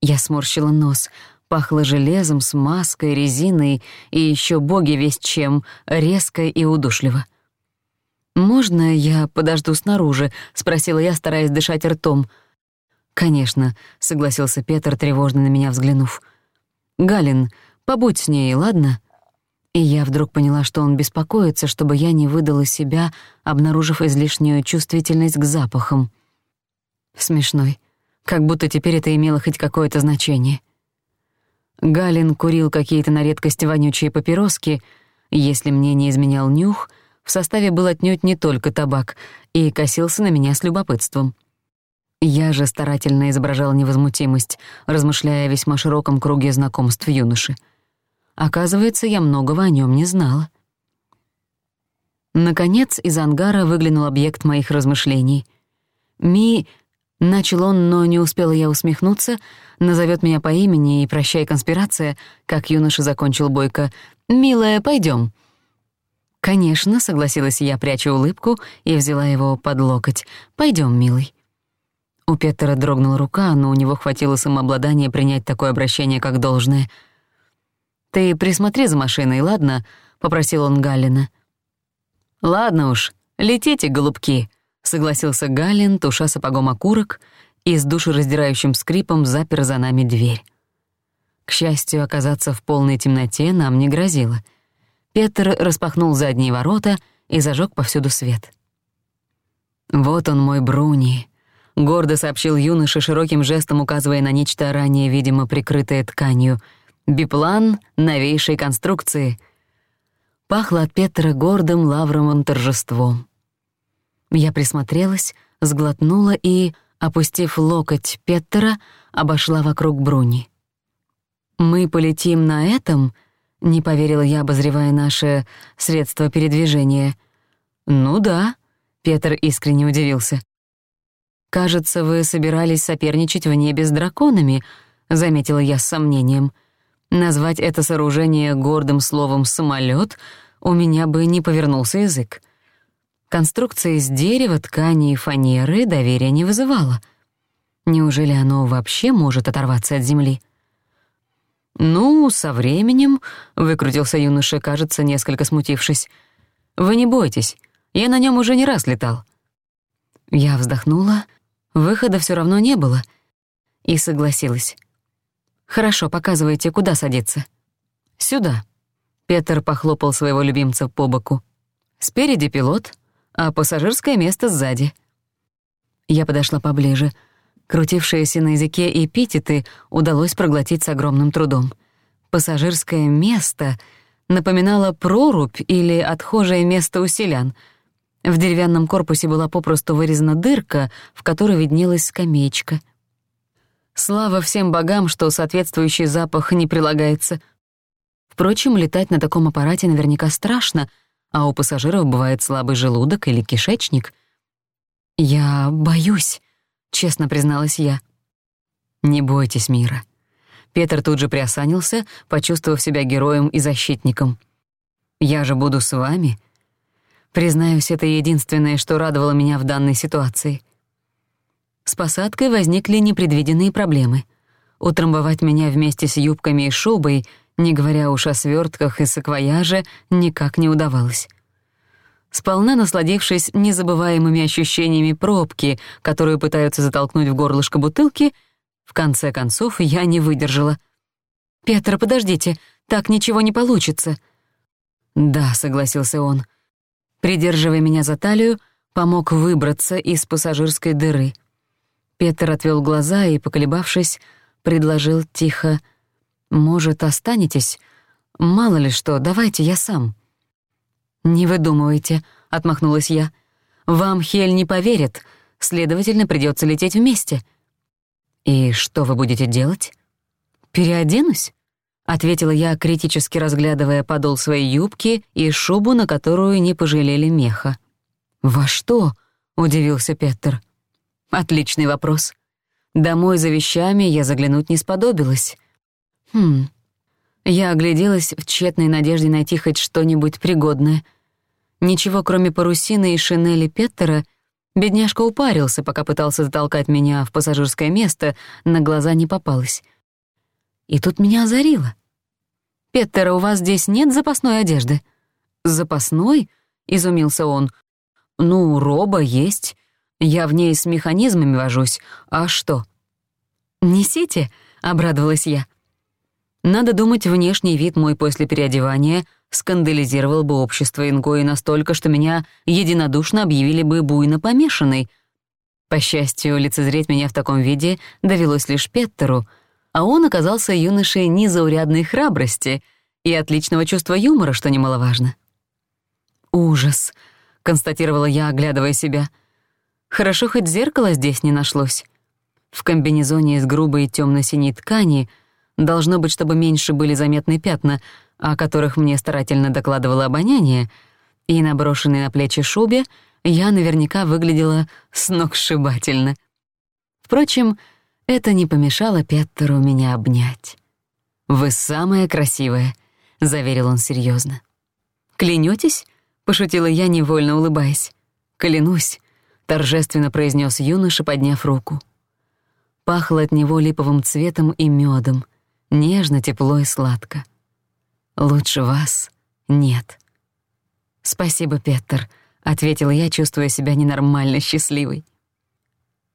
Я сморщила нос. Пахло железом, смазкой, резиной и еще боги весь чем, резко и удушливо. «Можно я подожду снаружи?» — спросила я, стараясь дышать ртом. «Конечно», — согласился Петр, тревожно на меня взглянув. «Галин, побудь с ней, ладно?» и я вдруг поняла, что он беспокоится, чтобы я не выдала себя, обнаружив излишнюю чувствительность к запахам. Смешной. Как будто теперь это имело хоть какое-то значение. Галин курил какие-то на редкость вонючие папироски. Если мне не изменял нюх, в составе был отнюдь не только табак, и косился на меня с любопытством. Я же старательно изображал невозмутимость, размышляя о весьма широком круге знакомств юноши — Оказывается, я многого о нем не знала. Наконец, из ангара выглянул объект моих размышлений. «Ми...» — начал он, но не успела я усмехнуться. назовет меня по имени и прощай конспирация», как юноша закончил бойко. «Милая, пойдем. «Конечно», — согласилась я, пряча улыбку, и взяла его под локоть. Пойдем, милый». У Петера дрогнула рука, но у него хватило самообладания принять такое обращение как должное — «Ты присмотри за машиной, ладно?» — попросил он Галина. «Ладно уж, летите, голубки», — согласился Галин, туша сапогом окурок и с душераздирающим скрипом запер за нами дверь. К счастью, оказаться в полной темноте нам не грозило. Петр распахнул задние ворота и зажёг повсюду свет. «Вот он мой Бруни», — гордо сообщил юноша, широким жестом указывая на нечто ранее, видимо, прикрытое тканью — биплан новейшей конструкции. Пахло от Петра гордым лавром лавровым торжеством. Я присмотрелась, сглотнула и, опустив локоть Петра, обошла вокруг Бруни. «Мы полетим на этом?» — не поверила я, обозревая наше средство передвижения. «Ну да», — Петр искренне удивился. «Кажется, вы собирались соперничать в небе с драконами», — заметила я с сомнением. Назвать это сооружение гордым словом «самолёт» у меня бы не повернулся язык. Конструкция из дерева, ткани и фанеры доверия не вызывала. Неужели оно вообще может оторваться от земли? «Ну, со временем», — выкрутился юноша, кажется, несколько смутившись. «Вы не бойтесь, я на нём уже не раз летал». Я вздохнула, выхода всё равно не было, и согласилась. «Хорошо, показывайте, куда садиться». «Сюда». Петер похлопал своего любимца по боку. «Спереди пилот, а пассажирское место сзади». Я подошла поближе. Крутившиеся на языке эпитеты удалось проглотить с огромным трудом. Пассажирское место напоминало прорубь или отхожее место у селян. В деревянном корпусе была попросту вырезана дырка, в которой виднелась скамеечка — Слава всем богам, что соответствующий запах не прилагается. Впрочем, летать на таком аппарате наверняка страшно, а у пассажиров бывает слабый желудок или кишечник. «Я боюсь», — честно призналась я. «Не бойтесь мира». Петр тут же приосанился, почувствовав себя героем и защитником. «Я же буду с вами». Признаюсь, это единственное, что радовало меня в данной ситуации — с посадкой возникли непредвиденные проблемы. Утрамбовать меня вместе с юбками и шубой, не говоря уж о свертках и саквояже, никак не удавалось. Сполна насладившись незабываемыми ощущениями пробки, которую пытаются затолкнуть в горлышко бутылки, в конце концов я не выдержала. «Петра, подождите, так ничего не получится». «Да», — согласился он. Придерживая меня за талию, помог выбраться из пассажирской дыры. Петр отвёл глаза и, поколебавшись, предложил тихо. «Может, останетесь? Мало ли что, давайте я сам». «Не выдумывайте», — отмахнулась я. «Вам Хель не поверит, следовательно, придётся лететь вместе». «И что вы будете делать?» «Переоденусь», — ответила я, критически разглядывая подол своей юбки и шубу, на которую не пожалели меха. «Во что?» — удивился Петер. «Петер». Отличный вопрос. Домой за вещами я заглянуть не сподобилась. Хм. Я огляделась в тщетной надежде найти хоть что-нибудь пригодное. Ничего, кроме парусины и шинели Петтера, бедняжка упарился, пока пытался затолкать меня в пассажирское место, на глаза не попалось. И тут меня озарило. «Петтера, у вас здесь нет запасной одежды?» «Запасной?» — изумился он. «Ну, роба есть. Я в ней с механизмами вожусь. А что?» «Несите», — обрадовалась я. Надо думать, внешний вид мой после переодевания скандализировал бы общество Ингои настолько, что меня единодушно объявили бы буйно помешанной. По счастью, лицезреть меня в таком виде довелось лишь Петтеру, а он оказался юношей незаурядной храбрости и отличного чувства юмора, что немаловажно. «Ужас», — констатировала я, оглядывая себя — Хорошо хоть зеркало здесь не нашлось. В комбинезоне из грубой темно синей ткани должно быть, чтобы меньше были заметны пятна, о которых мне старательно докладывало обоняние, и наброшенной на плечи шубе я наверняка выглядела сногсшибательно. Впрочем, это не помешало Петтеру меня обнять. «Вы самая красивая», — заверил он серьезно. «Клянётесь?» — пошутила я, невольно улыбаясь. «Клянусь», торжественно произнес юноша, подняв руку. Пахло от него липовым цветом и медом, нежно, тепло и сладко. «Лучше вас нет». «Спасибо, Петер», — ответила я, чувствуя себя ненормально счастливой.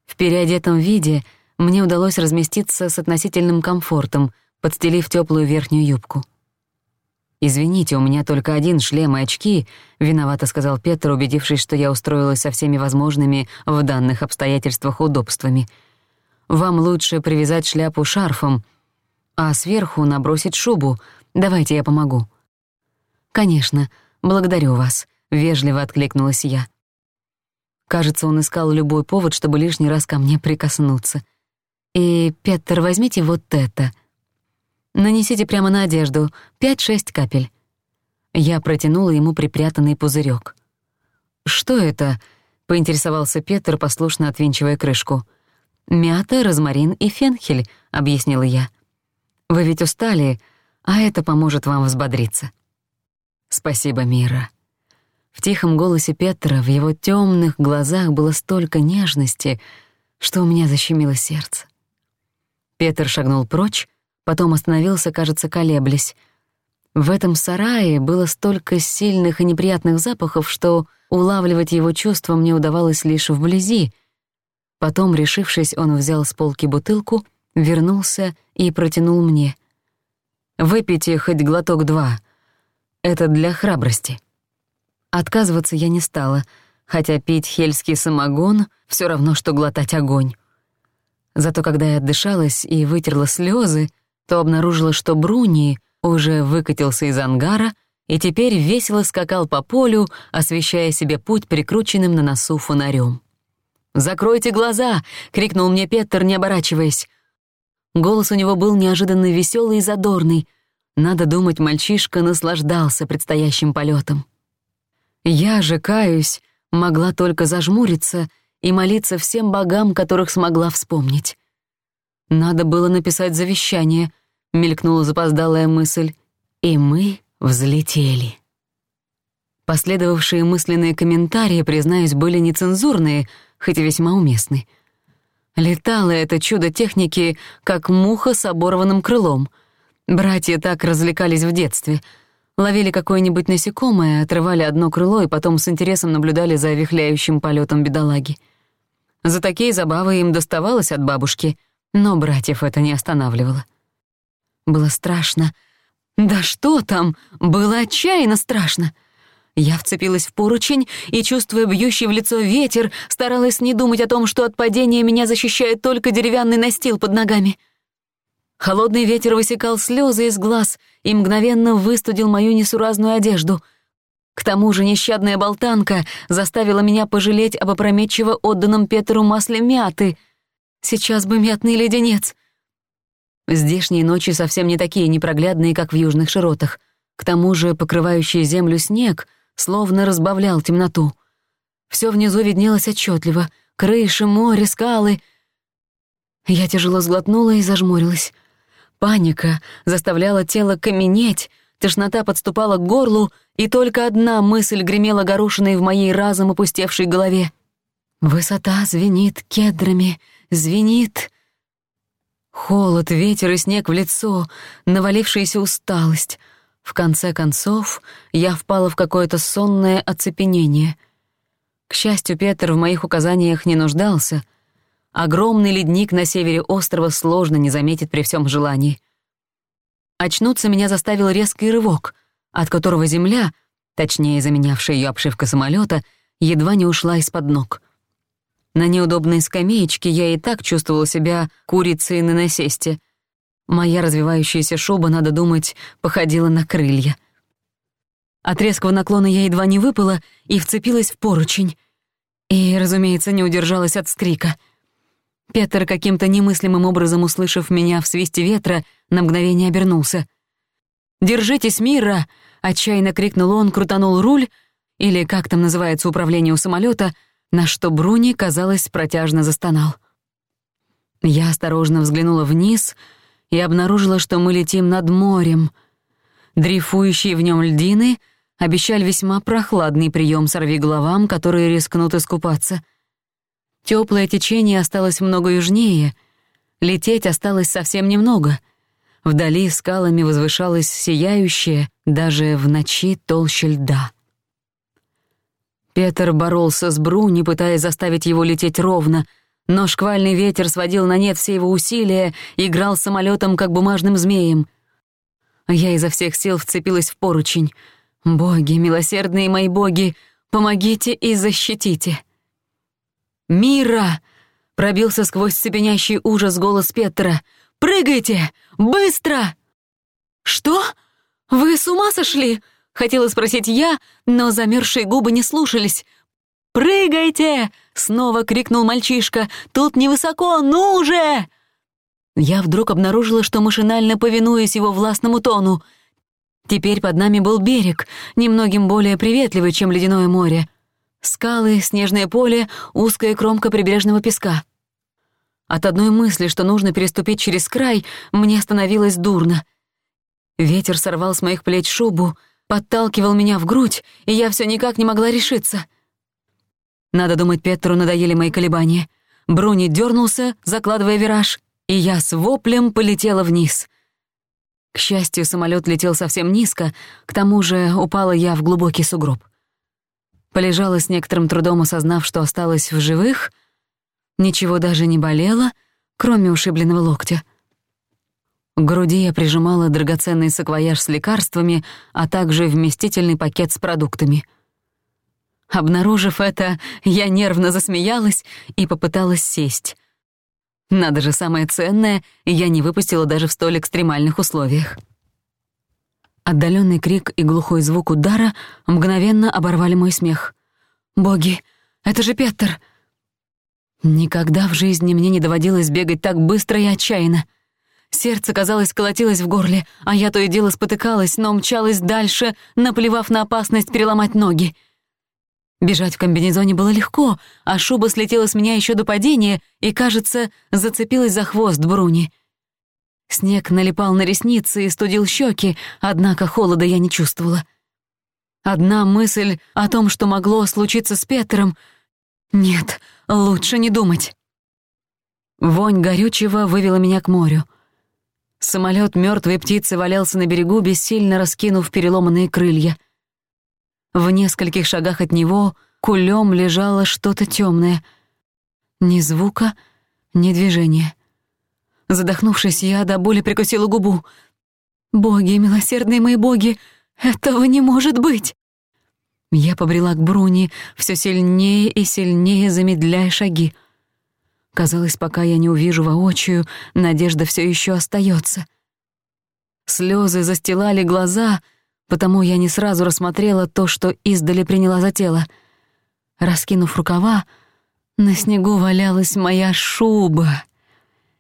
В переодетом виде мне удалось разместиться с относительным комфортом, подстелив тёплую верхнюю юбку. «Извините, у меня только один шлем и очки», — виновато сказал Петр, убедившись, что я устроилась со всеми возможными в данных обстоятельствах удобствами. «Вам лучше привязать шляпу шарфом, а сверху набросить шубу. Давайте я помогу». «Конечно, благодарю вас», — вежливо откликнулась я. Кажется, он искал любой повод, чтобы лишний раз ко мне прикоснуться. «И, Петр, возьмите вот это», — Нанесите прямо на одежду. Пять-шесть капель». Я протянула ему припрятанный пузырёк. «Что это?» — поинтересовался Петр, послушно отвинчивая крышку. «Мята, розмарин и фенхель», — объяснила я. «Вы ведь устали, а это поможет вам взбодриться». «Спасибо, Мира». В тихом голосе Петра, в его тёмных глазах было столько нежности, что у меня защемило сердце. Петр шагнул прочь, потом остановился, кажется, колеблясь. В этом сарае было столько сильных и неприятных запахов, что улавливать его чувства мне удавалось лишь вблизи. Потом, решившись, он взял с полки бутылку, вернулся и протянул мне. «Выпейте хоть глоток два. Это для храбрости». Отказываться я не стала, хотя пить хельский самогон — всё равно, что глотать огонь. Зато когда я отдышалась и вытерла слёзы, то обнаружила, что Бруни уже выкатился из ангара и теперь весело скакал по полю, освещая себе путь прикрученным на носу фонарем. «Закройте глаза!» — крикнул мне Петер, не оборачиваясь. Голос у него был неожиданно веселый и задорный. Надо думать, мальчишка наслаждался предстоящим полетом. Я же, каюсь, могла только зажмуриться и молиться всем богам, которых смогла вспомнить. «Надо было написать завещание», — мелькнула запоздалая мысль. «И мы взлетели». Последовавшие мысленные комментарии, признаюсь, были нецензурные, хоть и весьма уместны. Летало это чудо техники, как муха с оборванным крылом. Братья так развлекались в детстве. Ловили какое-нибудь насекомое, отрывали одно крыло и потом с интересом наблюдали за вихляющим полетом бедолаги. За такие забавы им доставалось от бабушки — но братьев это не останавливало. Было страшно. Да что там, было отчаянно страшно. Я вцепилась в поручень и, чувствуя бьющий в лицо ветер, старалась не думать о том, что от падения меня защищает только деревянный настил под ногами. Холодный ветер высекал слезы из глаз и мгновенно выстудил мою несуразную одежду. К тому же нещадная болтанка заставила меня пожалеть об опрометчиво отданном Петру масле мяты — Сейчас бы мятный леденец. Здешние ночи совсем не такие непроглядные, как в южных широтах. К тому же покрывающий землю снег словно разбавлял темноту. Всё внизу виднелось отчётливо. Крыши, море, скалы. Я тяжело сглотнула и зажмурилась. Паника заставляла тело каменеть, тошнота подступала к горлу, и только одна мысль гремела горошиной в моей разом опустевшей голове. «Высота звенит кедрами», звенит. Холод, ветер и снег в лицо, навалившаяся усталость. В конце концов, я впала в какое-то сонное оцепенение. К счастью, Петр в моих указаниях не нуждался. Огромный ледник на севере острова сложно не заметить при всем желании. Очнуться меня заставил резкий рывок, от которого земля, точнее заменявшая её обшивка самолёта, едва не ушла из-под ног — на неудобной скамеечке я и так чувствовала себя курицей на насесте. Моя развивающаяся шуба, надо думать, походила на крылья. От резкого наклона я едва не выпала и вцепилась в поручень. И, разумеется, не удержалась от скрика. Петер, каким-то немыслимым образом услышав меня в свисте ветра, на мгновение обернулся. «Держитесь, мира!» — отчаянно крикнул он, крутанул руль, или как там называется управление у самолёта — на что Бруни, казалось, протяжно застонал. Я осторожно взглянула вниз и обнаружила, что мы летим над морем. Дрейфующие в нем льдины обещали весьма прохладный прием сорвиголовам, которые рискнут искупаться. Теплое течение осталось много южнее, лететь осталось совсем немного. Вдали скалами возвышалась сияющая, даже в ночи, толща льда — Петр боролся с Бруни, пытаясь заставить его лететь ровно, но шквальный ветер сводил на нет все его усилия, и играл самолетом, как бумажным змеем. Я изо всех сил вцепилась в поручень. «Боги, милосердные мои боги, помогите и защитите!» «Мира!» — пробился сквозь цепенящий ужас голос Петра. «Прыгайте! Быстро!» «Что? Вы с ума сошли?» Хотела спросить я, но замерзшие губы не слушались. «Прыгайте!» — снова крикнул мальчишка. «Тут невысоко, ну же!» Я вдруг обнаружила, что машинально повинуюсь его властному тону. Теперь под нами был берег, немногим более приветливый, чем ледяное море. Скалы, снежное поле, узкая кромка прибрежного песка. От одной мысли, что нужно переступить через край, мне становилось дурно. Ветер сорвал с моих плеч шубу, подталкивал меня в грудь, и я все никак не могла решиться. Надо думать, Петру надоели мои колебания. Бруни дернулся, закладывая вираж, и я с воплем полетела вниз. К счастью, самолет летел совсем низко, к тому же упала я в глубокий сугроб. Полежала с некоторым трудом, осознав, что осталась в живых, ничего даже не болело, кроме ушибленного локтя — я прижимала драгоценный саквояж с лекарствами, а также вместительный пакет с продуктами. Обнаружив это, я нервно засмеялась и попыталась сесть. Надо же, самое ценное я не выпустила даже в столь экстремальных условиях. Отдалённый крик и глухой звук удара мгновенно оборвали мой смех. «Боги, это же Петер!» Никогда в жизни мне не доводилось бегать так быстро и отчаянно — Сердце, казалось, колотилось в горле, а я то и дело спотыкалась, но мчалась дальше, наплевав на опасность переломать ноги. Бежать в комбинезоне было легко, а шуба слетела с меня еще до падения и, кажется, зацепилась за хвост Бруни. Снег налипал на ресницы и студил щеки, однако холода я не чувствовала. Одна мысль о том, что могло случиться с Петером... Нет, лучше не думать. Вонь горючего вывела меня к морю — Самолет мертвой птицы валялся на берегу, бессильно раскинув переломанные крылья. В нескольких шагах от него кулем лежало что-то темное. Ни звука, ни движения. Задохнувшись, я до боли прикусила губу. «Боги, милосердные мои боги, этого не может быть!» Я побрела к Бруни, все сильнее и сильнее замедляя шаги. Казалось, пока я не увижу воочию, надежда все еще остается. Слезы застилали глаза, потому я не сразу рассмотрела то, что издали приняла за тело. Раскинув рукава, на снегу валялась моя шуба.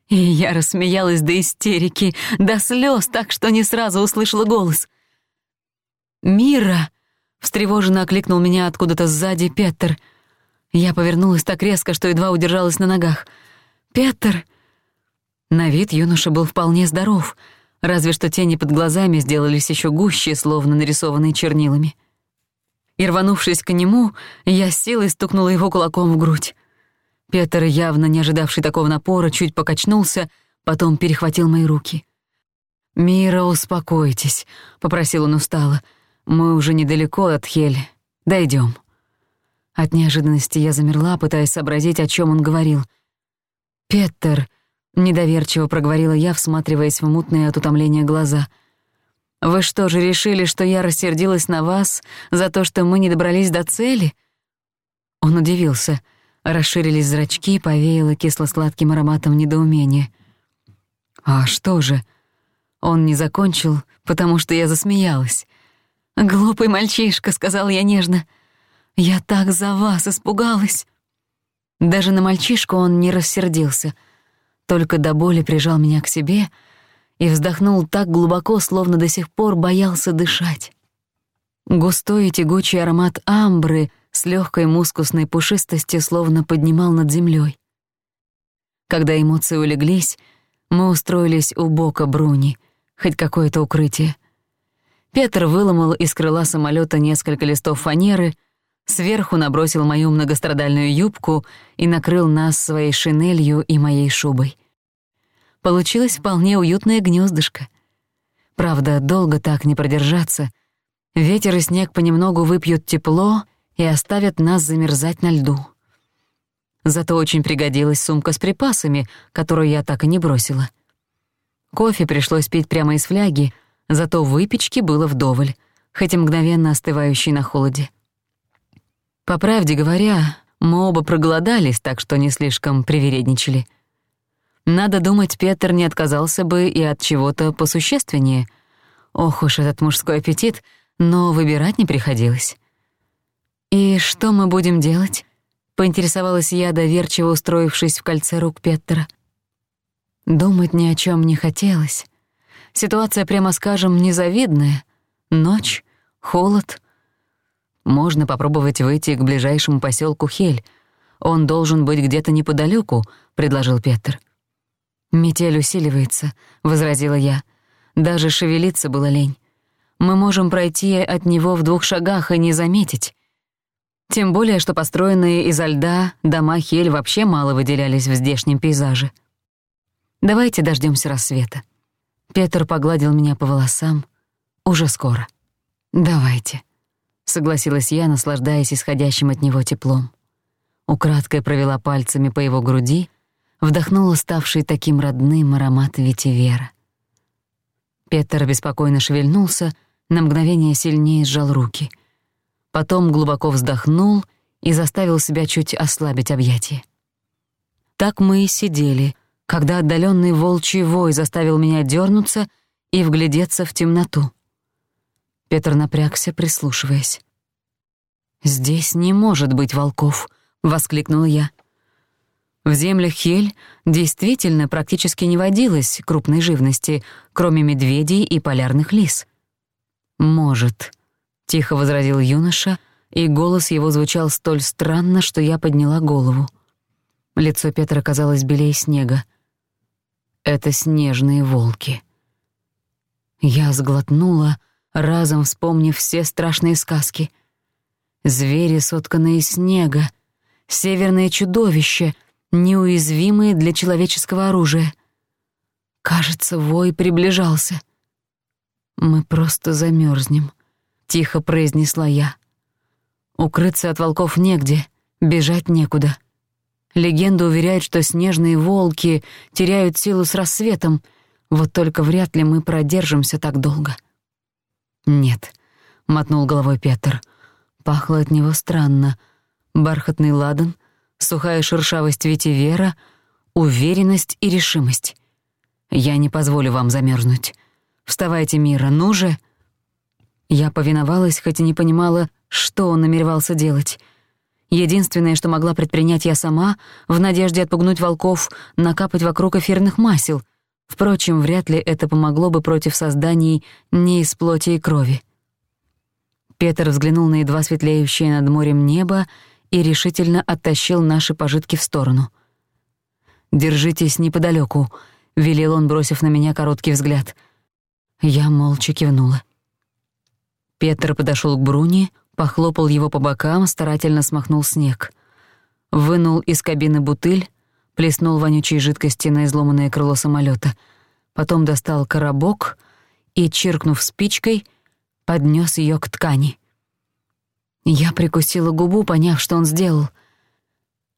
И я рассмеялась до истерики, до слез, так что не сразу услышала голос. «Мира!» — встревоженно окликнул меня откуда-то сзади Петер — я повернулась так резко, что едва удержалась на ногах. «Петер!» На вид юноша был вполне здоров, разве что тени под глазами сделались еще гуще, словно нарисованные чернилами. И рванувшись к нему, я с силой стукнула его кулаком в грудь. Петер, явно не ожидавший такого напора, чуть покачнулся, потом перехватил мои руки. «Мира, успокойтесь», — попросил он устало. «Мы уже недалеко от Хель. Дойдём». От неожиданности я замерла, пытаясь сообразить, о чем он говорил. «Петтер», — недоверчиво проговорила я, всматриваясь в мутные от утомления глаза. «Вы что же решили, что я рассердилась на вас за то, что мы не добрались до цели?» Он удивился. Расширились зрачки, повеяло кисло-сладким ароматом недоумения. «А что же?» Он не закончил, потому что я засмеялась. «Глупый мальчишка», — сказал я нежно. Я так за вас испугалась!» Даже на мальчишку он не рассердился, только до боли прижал меня к себе и вздохнул так глубоко, словно до сих пор боялся дышать. Густой и тягучий аромат амбры с легкой мускусной пушистостью словно поднимал над землей. Когда эмоции улеглись, мы устроились у бока Бруни, хоть какое-то укрытие. Петр выломал из крыла самолета несколько листов фанеры — Сверху набросил мою многострадальную юбку и накрыл нас своей шинелью и моей шубой. Получилось вполне уютное гнёздышко. Правда, долго так не продержаться. Ветер и снег понемногу выпьют тепло и оставят нас замерзать на льду. Зато очень пригодилась сумка с припасами, которую я так и не бросила. Кофе пришлось пить прямо из фляги, зато выпечки было вдоволь, хоть и мгновенно остывающей на холоде. По правде говоря, мы оба проголодались, так что не слишком привередничали. Надо думать, Петр не отказался бы и от чего-то посущественнее. Ох уж этот мужской аппетит, но выбирать не приходилось. «И что мы будем делать?» — поинтересовалась я, доверчиво устроившись в кольце рук Петра. Думать ни о чем не хотелось. Ситуация, прямо скажем, незавидная. Ночь, холод — можно попробовать выйти к ближайшему посёлку Хель. Он должен быть где-то неподалёку», — предложил Петер. «Метель усиливается», — возразила я. «Даже шевелиться было лень. Мы можем пройти от него в двух шагах и не заметить». Тем более, что построенные изо льда дома Хель вообще мало выделялись в здешнем пейзаже. «Давайте дождёмся рассвета». Петр погладил меня по волосам. «Уже скоро». «Давайте» согласилась я, наслаждаясь исходящим от него теплом. Украдкой провела пальцами по его груди, вдохнула ставший таким родным аромат ветивера. Петер беспокойно шевельнулся, на мгновение сильнее сжал руки. Потом глубоко вздохнул и заставил себя чуть ослабить объятие. Так мы и сидели, когда отдалённый волчий вой заставил меня дёрнуться и вглядеться в темноту. Петр напрягся, прислушиваясь. «Здесь не может быть волков!» — воскликнула я. В землях Хель действительно практически не водилось крупной живности, кроме медведей и полярных лис. «Может», — тихо возразил юноша, и голос его звучал столь странно, что я подняла голову. Лицо Петра казалось белее снега. «Это снежные волки». Я сглотнула, разом вспомнив все страшные сказки. Звери, сотканные из снега, северные чудовища, неуязвимые для человеческого оружия. Кажется, вой приближался. «Мы просто замёрзнем», — тихо произнесла я. «Укрыться от волков негде, бежать некуда». Легенда уверяет, что снежные волки теряют силу с рассветом, вот только вряд ли мы продержимся так долго. — «Нет», — мотнул головой Петр. Пахло от него странно. Бархатный ладан, сухая шершавость ветивера, уверенность и решимость. «Я не позволю вам замерзнуть. Вставайте, Мира, ну же!» Я повиновалась, хоть и не понимала, что он намеревался делать. Единственное, что могла предпринять я сама, в надежде отпугнуть волков, накапать вокруг эфирных масел — Впрочем, вряд ли это помогло бы против созданий не из плоти и крови. Петр взглянул на едва светлеющее над морем небо и решительно оттащил наши пожитки в сторону. «Держитесь неподалёку», — велел он, бросив на меня короткий взгляд. Я молча кивнула. Петр подошёл к Бруни, похлопал его по бокам, старательно смахнул снег. Вынул из кабины бутыль, плеснул вонючей жидкости на изломанное крыло самолёта, потом достал коробок и, чиркнув спичкой, поднёс её к ткани. Я прикусила губу, поняв, что он сделал.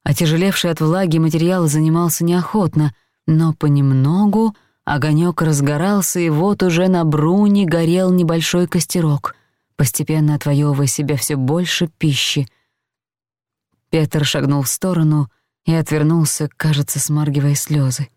Отяжелевший от влаги материал занимался неохотно, но понемногу огонёк разгорался, и вот уже на бруне горел небольшой костерок, постепенно отвоёвывая себе всё больше пищи. Петр шагнул в сторону — и отвернулся, кажется, смаргивая слезы.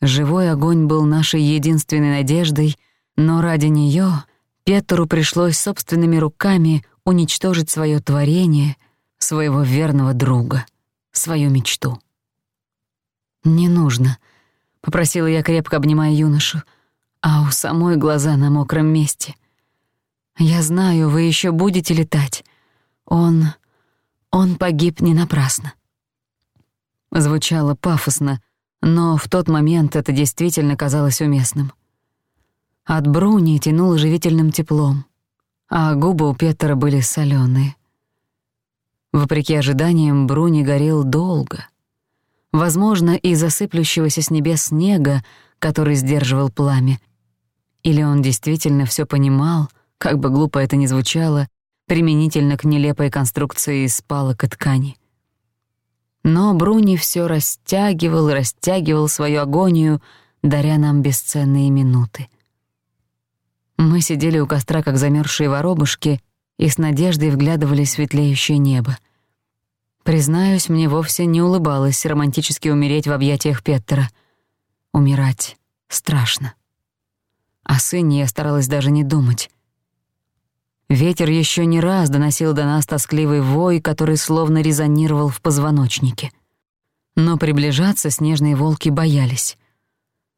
Живой огонь был нашей единственной надеждой, но ради нее Петру пришлось собственными руками уничтожить свое творение, своего верного друга, свою мечту. «Не нужно», — попросила я, крепко обнимая юношу, а у самой глаза на мокром месте. Я знаю, вы еще будете летать. Он... он погиб не напрасно». Звучало пафосно, но в тот момент это действительно казалось уместным. От Бруни тянуло живительным теплом, а губы у Петера были солёные. Вопреки ожиданиям, Бруни горел долго. Возможно, из-за сыплющегося с небес снега, который сдерживал пламя. Или он действительно всё понимал, как бы глупо это ни звучало, применительно к нелепой конструкции из палок и ткани. Но Бруни всё растягивал и растягивал свою агонию, даря нам бесценные минуты. Мы сидели у костра, как замёрзшие воробушки, и с надеждой вглядывались в светлеющее небо. Признаюсь, мне вовсе не улыбалось романтически умереть в объятиях Петтера. Умирать страшно. О сыне я старалась даже не думать. Ветер еще не раз доносил до нас тоскливый вой, который словно резонировал в позвоночнике. Но приближаться снежные волки боялись.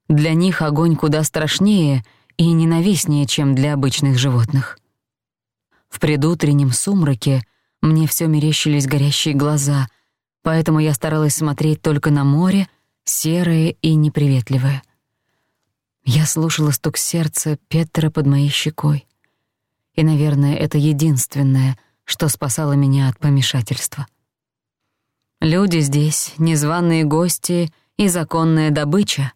Для них огонь куда страшнее и ненавистнее, чем для обычных животных. В предутреннем сумраке мне все мерещились горящие глаза, поэтому я старалась смотреть только на море, серое и неприветливое. Я слушала стук сердца Петра под моей щекой и, наверное, это единственное, что спасало меня от помешательства. Люди здесь, незваные гости и законная добыча.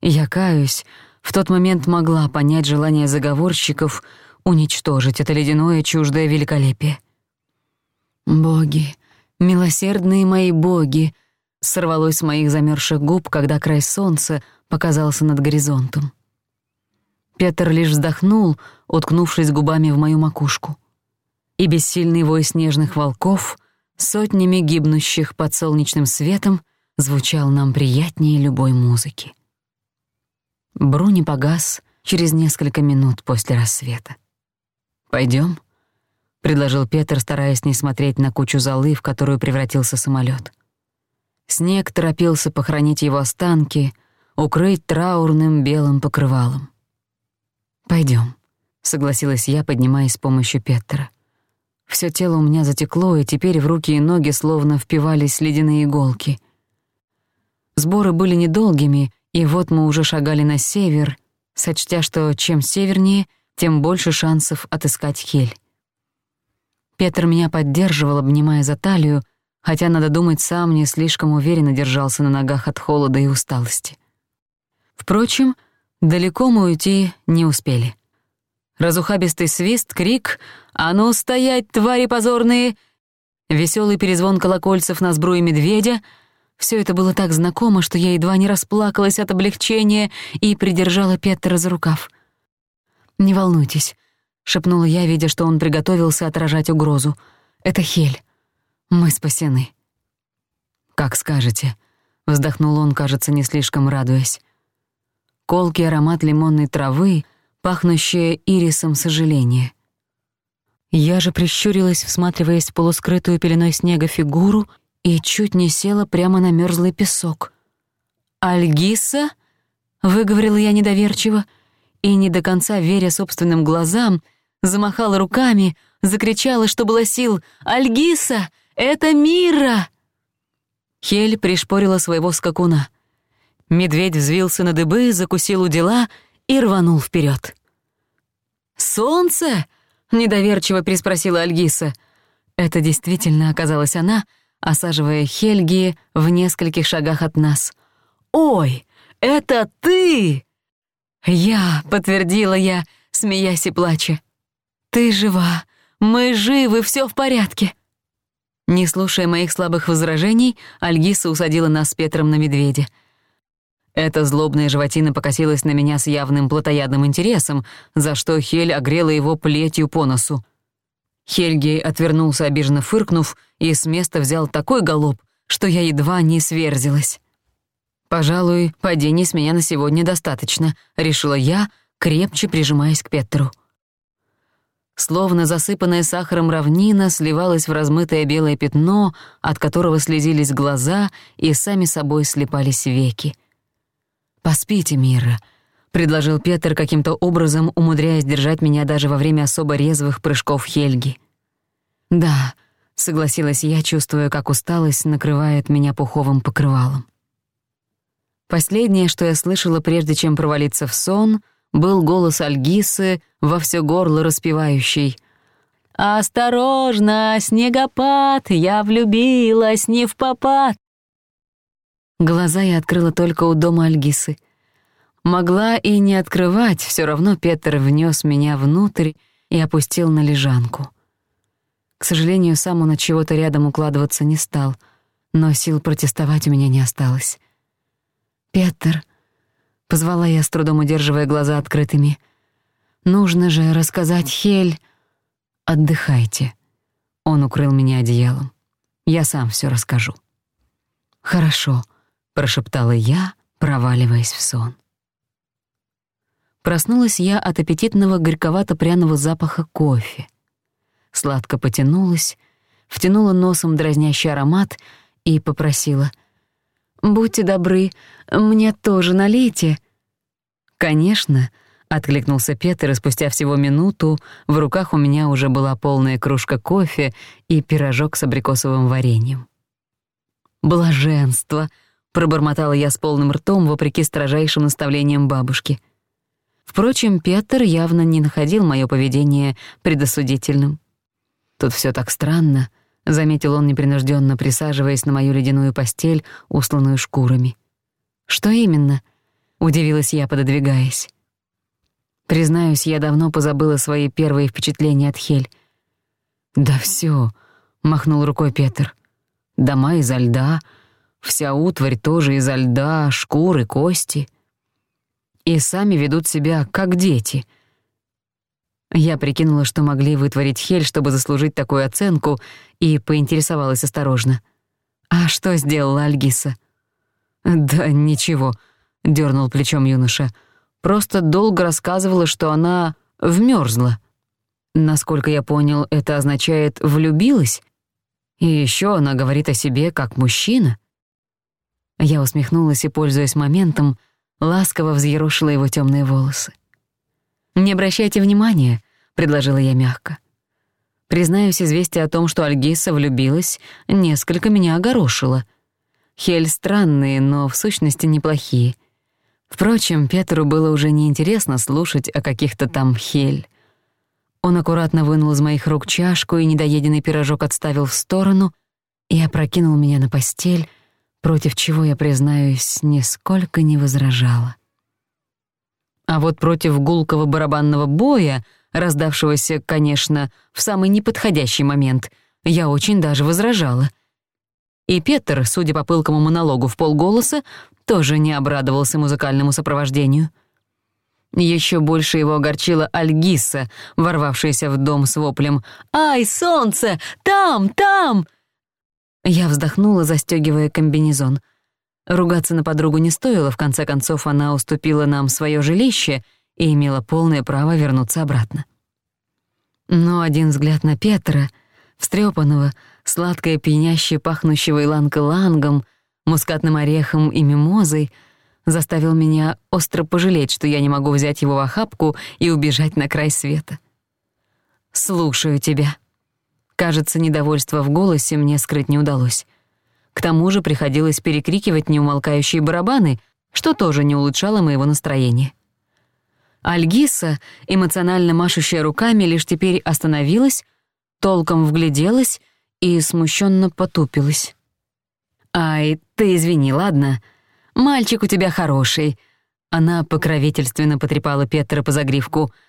Я каюсь, в тот момент могла понять желание заговорщиков уничтожить это ледяное чуждое великолепие. «Боги, милосердные мои боги!» сорвалось с моих замерзших губ, когда край солнца показался над горизонтом. Петр лишь вздохнул, уткнувшись губами в мою макушку. И бессильный вой снежных волков, сотнями гибнущих под солнечным светом, звучал нам приятнее любой музыки. Бруни погас через несколько минут после рассвета. «Пойдём?» — предложил Петр, стараясь не смотреть на кучу золы, в которую превратился самолёт. Снег торопился похоронить его останки, укрыть траурным белым покрывалом. Пойдем, согласилась я, поднимаясь с помощью Петра. Всё тело у меня затекло, и теперь в руки и ноги словно впивались ледяные иголки. Сборы были недолгими, и вот мы уже шагали на север, сочтя, что чем севернее, тем больше шансов отыскать Хель. Петр меня поддерживал, обнимая за талию, хотя, надо думать, сам не слишком уверенно держался на ногах от холода и усталости. Впрочем, Далеко мы уйти не успели. Разухабистый свист, крик «А ну стоять, твари позорные!» Веселый перезвон колокольцев на сбруе медведя — Все это было так знакомо, что я едва не расплакалась от облегчения и придержала Петра за рукав. «Не волнуйтесь», — шепнула я, видя, что он приготовился отражать угрозу. «Это Хель. Мы спасены». «Как скажете», — вздохнул он, кажется, не слишком радуясь колки аромат лимонной травы, пахнущее ирисом сожаления. Я же прищурилась, всматриваясь в полускрытую пеленой снега фигуру, и чуть не села прямо на мёрзлый песок. «Альгиса?» — выговорила я недоверчиво, и, не до конца веря собственным глазам, замахала руками, закричала, что было сил «Альгиса! Это Мира!» Хель пришпорила своего скакуна — Медведь взвился на дыбы, закусил у дела и рванул вперед. «Солнце?» — недоверчиво приспросила Альгиса. Это действительно оказалась она, осаживая Хельги в нескольких шагах от нас. «Ой, это ты!» «Я», — подтвердила я, смеясь и плача. «Ты жива, мы живы, все в порядке». Не слушая моих слабых возражений, Альгиса усадила нас с Петром на медведя — эта злобная животина покосилась на меня с явным плотоядным интересом, за что Хель огрела его плетью по носу. Хельгей отвернулся, обиженно фыркнув, и с места взял такой галоп, что я едва не сверзилась. «Пожалуй, падений с меня на сегодня достаточно», — решила я, крепче прижимаясь к Петру. Словно засыпанная сахаром равнина сливалась в размытое белое пятно, от которого слезились глаза и сами собой слепались веки. «Поспите, Мира», — предложил Петр каким-то образом, умудряясь держать меня даже во время особо резвых прыжков Хельги. «Да», — согласилась я, чувствуя, как усталость накрывает меня пуховым покрывалом. Последнее, что я слышала, прежде чем провалиться в сон, был голос Альгисы, во всё горло распевающий «Осторожно, снегопад, я влюбилась не в попад!» Глаза я открыла только у дома Альгисы. Могла и не открывать, всё равно Петр внёс меня внутрь и опустил на лежанку. К сожалению, сам он от чего-то рядом укладываться не стал, но сил протестовать у меня не осталось. «Петр», — позвала я, с трудом удерживая глаза открытыми, — «нужно же рассказать Хель...» «Отдыхайте», — он укрыл меня одеялом. «Я сам всё расскажу». «Хорошо», — прошептала я, проваливаясь в сон. Проснулась я от аппетитного горьковато-пряного запаха кофе. Сладко потянулась, втянула носом дразнящий аромат и попросила «Будьте добры, мне тоже налейте». «Конечно», — откликнулся Петр, и спустя всего минуту в руках у меня уже была полная кружка кофе и пирожок с абрикосовым вареньем. «Блаженство!» пробормотала я с полным ртом вопреки строжайшим наставлениям бабушки. Впрочем, Петр явно не находил моё поведение предосудительным. «Тут всё так странно», — заметил он непринуждённо, присаживаясь на мою ледяную постель, усланную шкурами. «Что именно?» — удивилась я, пододвигаясь. Признаюсь, я давно позабыла свои первые впечатления от Хель. «Да всё», — махнул рукой Петр. «Дома изо льда, Вся утварь тоже изо льда, шкуры, кости. И сами ведут себя, как дети. Я прикинула, что могли вытворить хель, чтобы заслужить такую оценку, и поинтересовалась осторожно. «А что сделала Альгиса?» «Да ничего», — дернул плечом юноша. «Просто долго рассказывала, что она вмерзла. Насколько я понял, это означает «влюбилась», и еще она говорит о себе как мужчина. Я усмехнулась и, пользуясь моментом, ласково взъерошила его темные волосы. «Не обращайте внимания», — предложила я мягко. Признаюсь, известие о том, что Альгиса влюбилась, несколько меня огорошило. Хель странные, но в сущности неплохие. Впрочем, Петру было уже неинтересно слушать о каких-то там Хель. Он аккуратно вынул из моих рук чашку и недоеденный пирожок отставил в сторону и опрокинул меня на постель, против чего я, признаюсь, нисколько не возражала. А вот против гулкого барабанного боя, раздавшегося, конечно, в самый неподходящий момент, я очень даже возражала. И Петр, судя по пылкому монологу в полголоса, тоже не обрадовался музыкальному сопровождению. Ещё больше его огорчила Альгиса, ворвавшаяся в дом с воплем «Ай, солнце! Там, там!» Я вздохнула, застёгивая комбинезон. Ругаться на подругу не стоило, в конце концов она уступила нам своё жилище и имела полное право вернуться обратно. Но один взгляд на Петра, встрёпанного, сладко пьяняще пахнущего иланг-илангом, мускатным орехом и мимозой, заставил меня остро пожалеть, что я не могу взять его в охапку и убежать на край света. «Слушаю тебя», Кажется, недовольство в голосе мне скрыть не удалось. К тому же приходилось перекрикивать неумолкающие барабаны, что тоже не улучшало моего настроения. Альгиса, эмоционально машущая руками, лишь теперь остановилась, толком вгляделась и смущенно потупилась. «Ай, ты извини, ладно? Мальчик у тебя хороший». Она покровительственно потрепала Петра по загривку —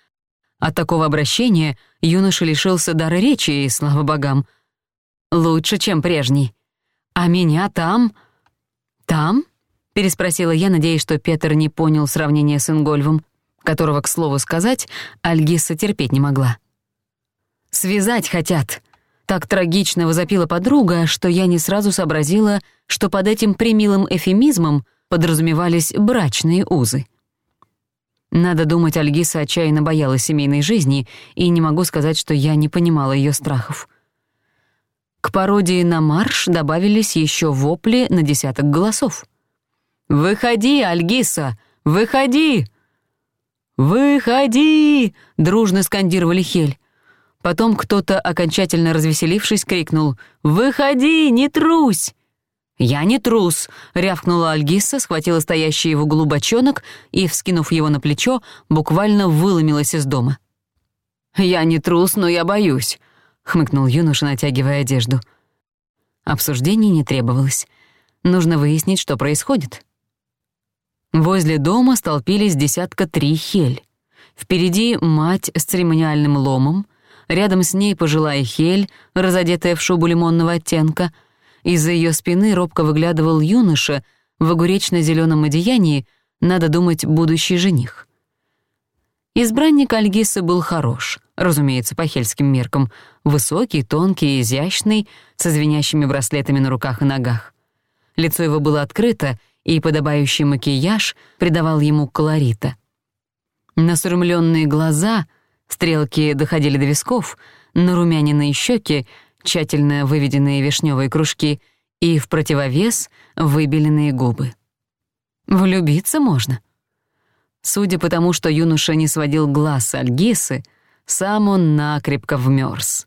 от такого обращения юноша лишился дара речи, и слава богам. Лучше, чем прежний. А меня там... Там? Переспросила я, надеясь, что Петр не понял сравнение с Ингольвом, которого, к слову сказать, Альгиса терпеть не могла. «Связать хотят!» Так трагично возопила подруга, что я не сразу сообразила, что под этим примилым эфемизмом подразумевались брачные узы. Надо думать, Альгиса отчаянно боялась семейной жизни, и не могу сказать, что я не понимала ее страхов. К пародии на марш добавились еще вопли на десяток голосов. «Выходи, Альгиса! Выходи!» «Выходи!» — дружно скандировали Хель. Потом кто-то, окончательно развеселившись, крикнул «Выходи, не трусь!» «Я не трус!» — рявкнула Альгиса, схватила стоящий его углу и, вскинув его на плечо, буквально выломилась из дома. «Я не трус, но я боюсь», — хмыкнул юноша, натягивая одежду. Обсуждений не требовалось. Нужно выяснить, что происходит. Возле дома столпились десятка три хель. Впереди мать с церемониальным ломом, рядом с ней пожилая хель, разодетая в шубу лимонного оттенка — из-за ее спины робко выглядывал юноша в огуречно зеленом одеянии, надо думать, будущий жених. Избранник Альгисы был хорош, разумеется, по хельским меркам, высокий, тонкий, изящный, со звенящими браслетами на руках и ногах. Лицо его было открыто, и подобающий макияж придавал ему колорита. Насурмлённые глаза, стрелки доходили до висков, на нарумяненные щеки — тщательно выведенные вишневые кружки и, в противовес, выбеленные губы. Влюбиться можно. Судя по тому, что юноша не сводил глаз с Альгисы, сам он накрепко вмерз.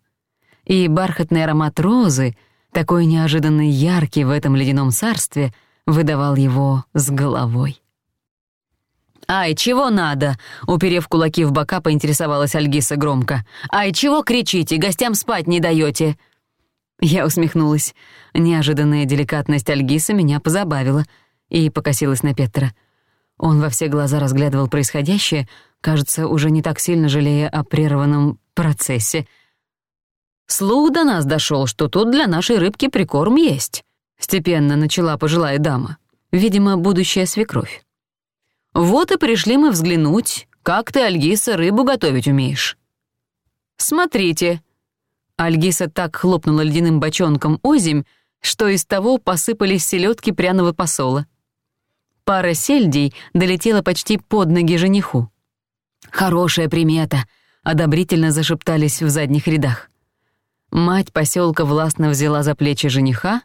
И бархатный аромат розы, такой неожиданно яркий в этом ледяном царстве, выдавал его с головой. «Ай, чего надо?» — уперев кулаки в бока, поинтересовалась Альгиса громко. «Ай, чего кричите? Гостям спать не даёте!» Я усмехнулась. Неожиданная деликатность Альгиса меня позабавила и покосилась на Петра. Он во все глаза разглядывал происходящее, кажется, уже не так сильно жалея о прерванном процессе. «Слух до нас дошел, что тут для нашей рыбки прикорм есть», — степенно начала пожилая дама. Видимо, будущая свекровь. «Вот и пришли мы взглянуть, как ты, Альгиса, рыбу готовить умеешь». «Смотрите», Альгиса так хлопнула ледяным бочонком озимь, что из того посыпались селедки пряного посола. Пара сельдей долетела почти под ноги жениху. «Хорошая примета», — одобрительно зашептались в задних рядах. Мать поселка властно взяла за плечи жениха,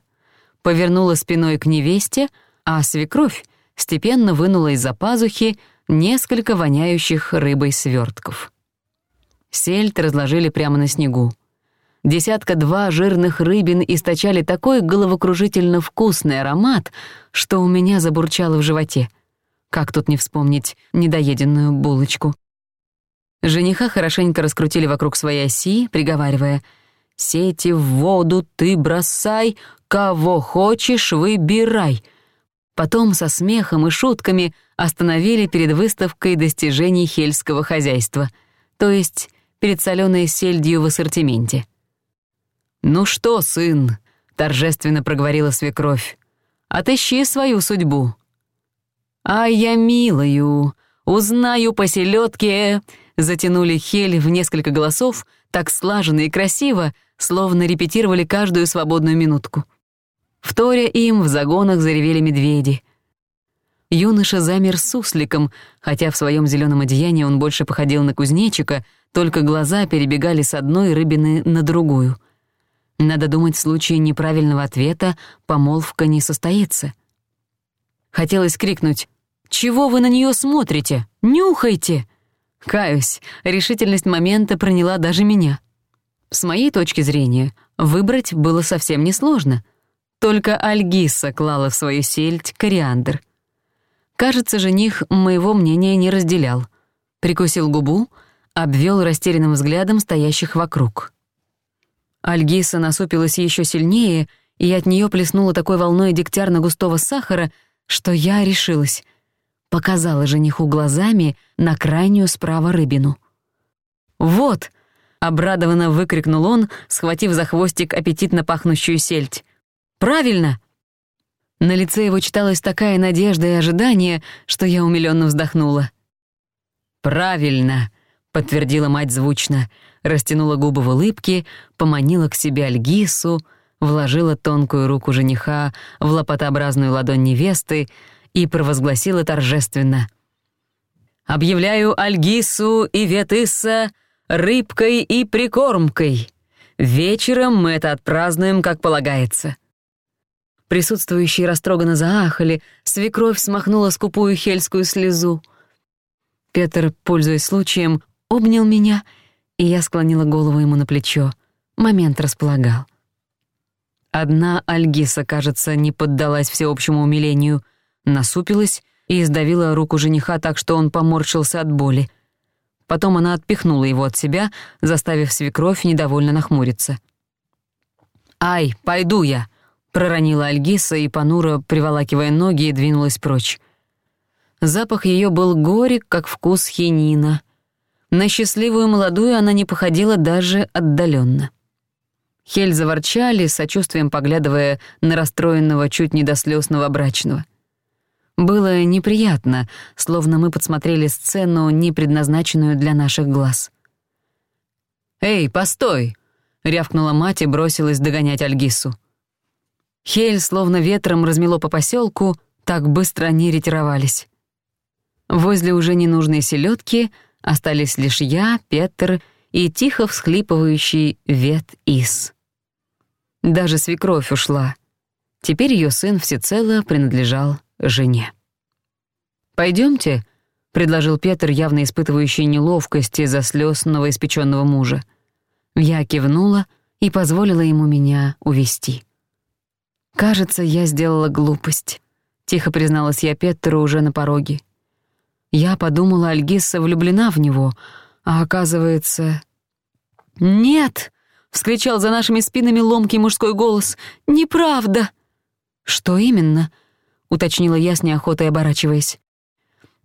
повернула спиной к невесте, а свекровь степенно вынула из-за пазухи несколько воняющих рыбой свертков. Сельд разложили прямо на снегу — Десятка-два жирных рыбин источали такой головокружительно вкусный аромат, что у меня забурчало в животе. Как тут не вспомнить недоеденную булочку? Жениха хорошенько раскрутили вокруг своей оси, приговаривая «Сети в воду ты бросай, кого хочешь выбирай». Потом со смехом и шутками остановили перед выставкой достижений хельского хозяйства, то есть перед соленой сельдью в ассортименте. «Ну что, сын?» — торжественно проговорила свекровь. «Отыщи свою судьбу». «А я милую, узнаю по селедке. затянули Хель в несколько голосов, так слаженно и красиво, словно репетировали каждую свободную минутку. Вторя им в загонах заревели медведи. Юноша замер с сусликом, хотя в своем зеленом одеянии он больше походил на кузнечика, только глаза перебегали с одной рыбины на другую — надо думать, в случае неправильного ответа помолвка не состоится. Хотелось крикнуть «Чего вы на неё смотрите? Нюхайте!» Каюсь, решительность момента проняла даже меня. С моей точки зрения, выбрать было совсем несложно. Только Альгиса клала в свою сельдь кориандр. Кажется, жених моего мнения не разделял. Прикусил губу, обвёл растерянным взглядом стоящих вокруг — Альгиса насупилась еще сильнее, и от нее плеснула такой волной дегтярно-густого сахара, что я решилась. Показала жениху глазами на крайнюю справа рыбину. «Вот!» — обрадованно выкрикнул он, схватив за хвостик аппетитно пахнущую сельдь. «Правильно!» На лице его читалась такая надежда и ожидание, что я умилённо вздохнула. «Правильно!» — подтвердила мать звучно — растянула губы в улыбке, поманила к себе Альгису, вложила тонкую руку жениха в лопатообразную ладонь невесты и провозгласила торжественно. «Объявляю Альгису и Ветысса рыбкой и прикормкой. Вечером мы это отпразднуем, как полагается». Присутствующие растроганно заахали, свекровь смахнула скупую хельскую слезу. Петр, пользуясь случаем, обнял меня и, и я склонила голову ему на плечо. Момент располагал. Одна Альгиса, кажется, не поддалась всеобщему умилению, насупилась и издавила руку жениха так, что он поморщился от боли. Потом она отпихнула его от себя, заставив свекровь недовольно нахмуриться. «Ай, пойду я!» — проронила Альгиса и, понуро приволакивая ноги, и двинулась прочь. Запах её был горек, как вкус хинина, на счастливую молодую она не походила даже отдаленно. Хель заворчали, сочувствием поглядывая на расстроенного, чуть не до слез новобрачного. Было неприятно, словно мы подсмотрели сцену, не предназначенную для наших глаз. «Эй, постой!» — рявкнула мать и бросилась догонять Альгису. Хель словно ветром размело по поселку, так быстро они ретировались. Возле уже ненужной селедки остались лишь я, Петр и тихо всхлипывающий Вет Ис. Даже свекровь ушла. Теперь ее сын всецело принадлежал жене. «Пойдемте», — предложил Петр, явно испытывающий неловкость из-за слез новоиспеченного мужа. Я кивнула и позволила ему меня увести. «Кажется, я сделала глупость», — тихо призналась я Петру уже на пороге. Я подумала, Альгиса влюблена в него, а оказывается... «Нет!» — вскричал за нашими спинами ломкий мужской голос. «Неправда!» «Что именно?» — уточнила я с неохотой оборачиваясь.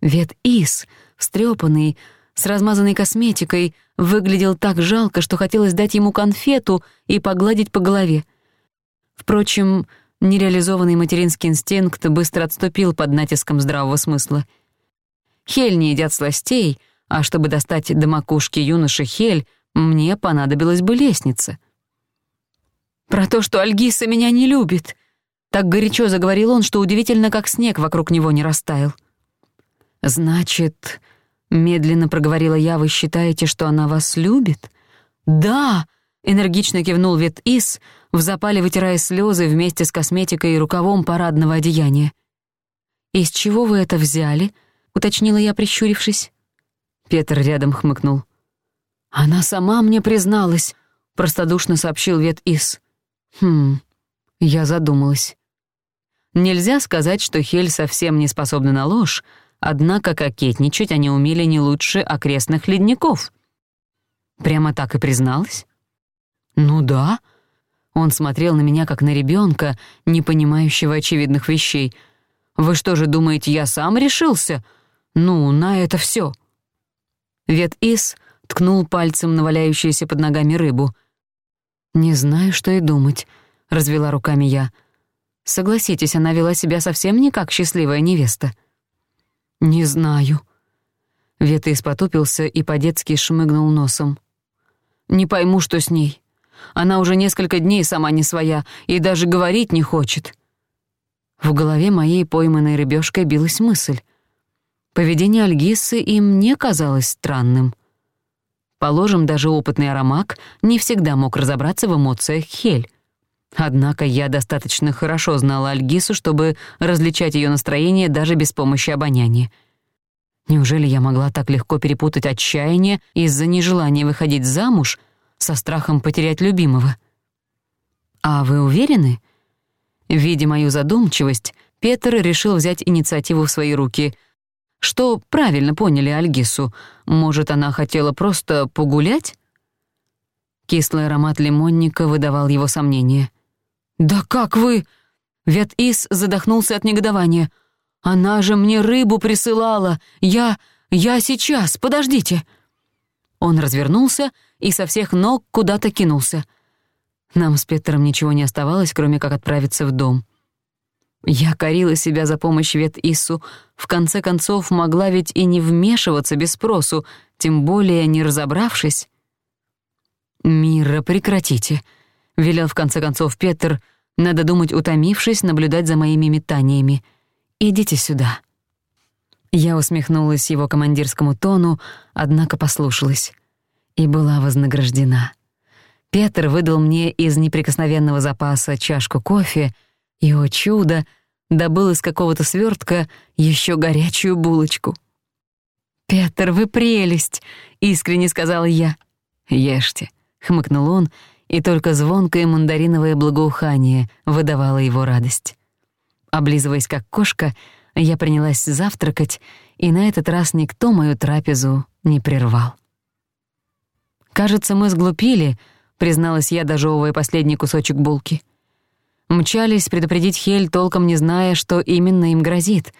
Вет Ис, встрёпанный, с размазанной косметикой, выглядел так жалко, что хотелось дать ему конфету и погладить по голове. Впрочем, нереализованный материнский инстинкт быстро отступил под натиском здравого смысла — Хель не едят сластей, а чтобы достать до макушки юноши Хель, мне понадобилась бы лестница. «Про то, что Альгиса меня не любит!» Так горячо заговорил он, что удивительно, как снег вокруг него не растаял. «Значит...» — медленно проговорила я, — «вы считаете, что она вас любит?» «Да!» — энергично кивнул Вет Ис, в запале вытирая слезы вместе с косметикой и рукавом парадного одеяния. «Из чего вы это взяли?» — уточнила я, прищурившись. Петр рядом хмыкнул. «Она сама мне призналась», — простодушно сообщил Вет Ис. «Хм...» — я задумалась. Нельзя сказать, что Хель совсем не способна на ложь, однако кокетничать они умели не лучше окрестных ледников. Прямо так и призналась? «Ну да». Он смотрел на меня, как на ребёнка, не понимающего очевидных вещей. «Вы что же думаете, я сам решился?» Ну, на это всё. Вет Ис ткнул пальцем на валяющуюся под ногами рыбу. «Не знаю, что и думать», — развела руками я. «Согласитесь, она вела себя совсем не как счастливая невеста». «Не знаю». Ветыс потупился и по-детски шмыгнул носом. «Не пойму, что с ней. Она уже несколько дней сама не своя и даже говорить не хочет». В голове моей пойманной рыбёшкой билась мысль. Поведение Альгисы им не казалось странным. Положим, даже опытный аромак не всегда мог разобраться в эмоциях Хель. Однако я достаточно хорошо знала Альгису, чтобы различать ее настроение даже без помощи обоняния. Неужели я могла так легко перепутать отчаяние из-за нежелания выходить замуж со страхом потерять любимого? «А вы уверены?» Видя мою задумчивость, Петр решил взять инициативу в свои руки — что правильно поняли Альгису. Может, она хотела просто погулять? Кислый аромат лимонника выдавал его сомнения. «Да как вы!» Вет Ис задохнулся от негодования. «Она же мне рыбу присылала! Я... я сейчас! Подождите!» Он развернулся и со всех ног куда-то кинулся. Нам с Петром ничего не оставалось, кроме как отправиться в дом. Я корила себя за помощь Вет-Иссу. В конце концов, могла ведь и не вмешиваться без спросу, тем более не разобравшись. «Мира, прекратите», — велел в конце концов Петр, надо думать, утомившись, наблюдать за моими метаниями. «Идите сюда». Я усмехнулась его командирскому тону, однако послушалась. И была вознаграждена. Петр выдал мне из неприкосновенного запаса чашку кофе — и, о чудо, добыл из какого-то свертка еще горячую булочку. «Петр, вы прелесть!» — искренне сказала я. «Ешьте», — хмыкнул он, и только звонкое мандариновое благоухание выдавало его радость. Облизываясь как кошка, я принялась завтракать, и на этот раз никто мою трапезу не прервал. «Кажется, мы сглупили», — призналась я, дожевывая последний кусочек булки мчались предупредить Хель, толком не зная, что именно им грозит.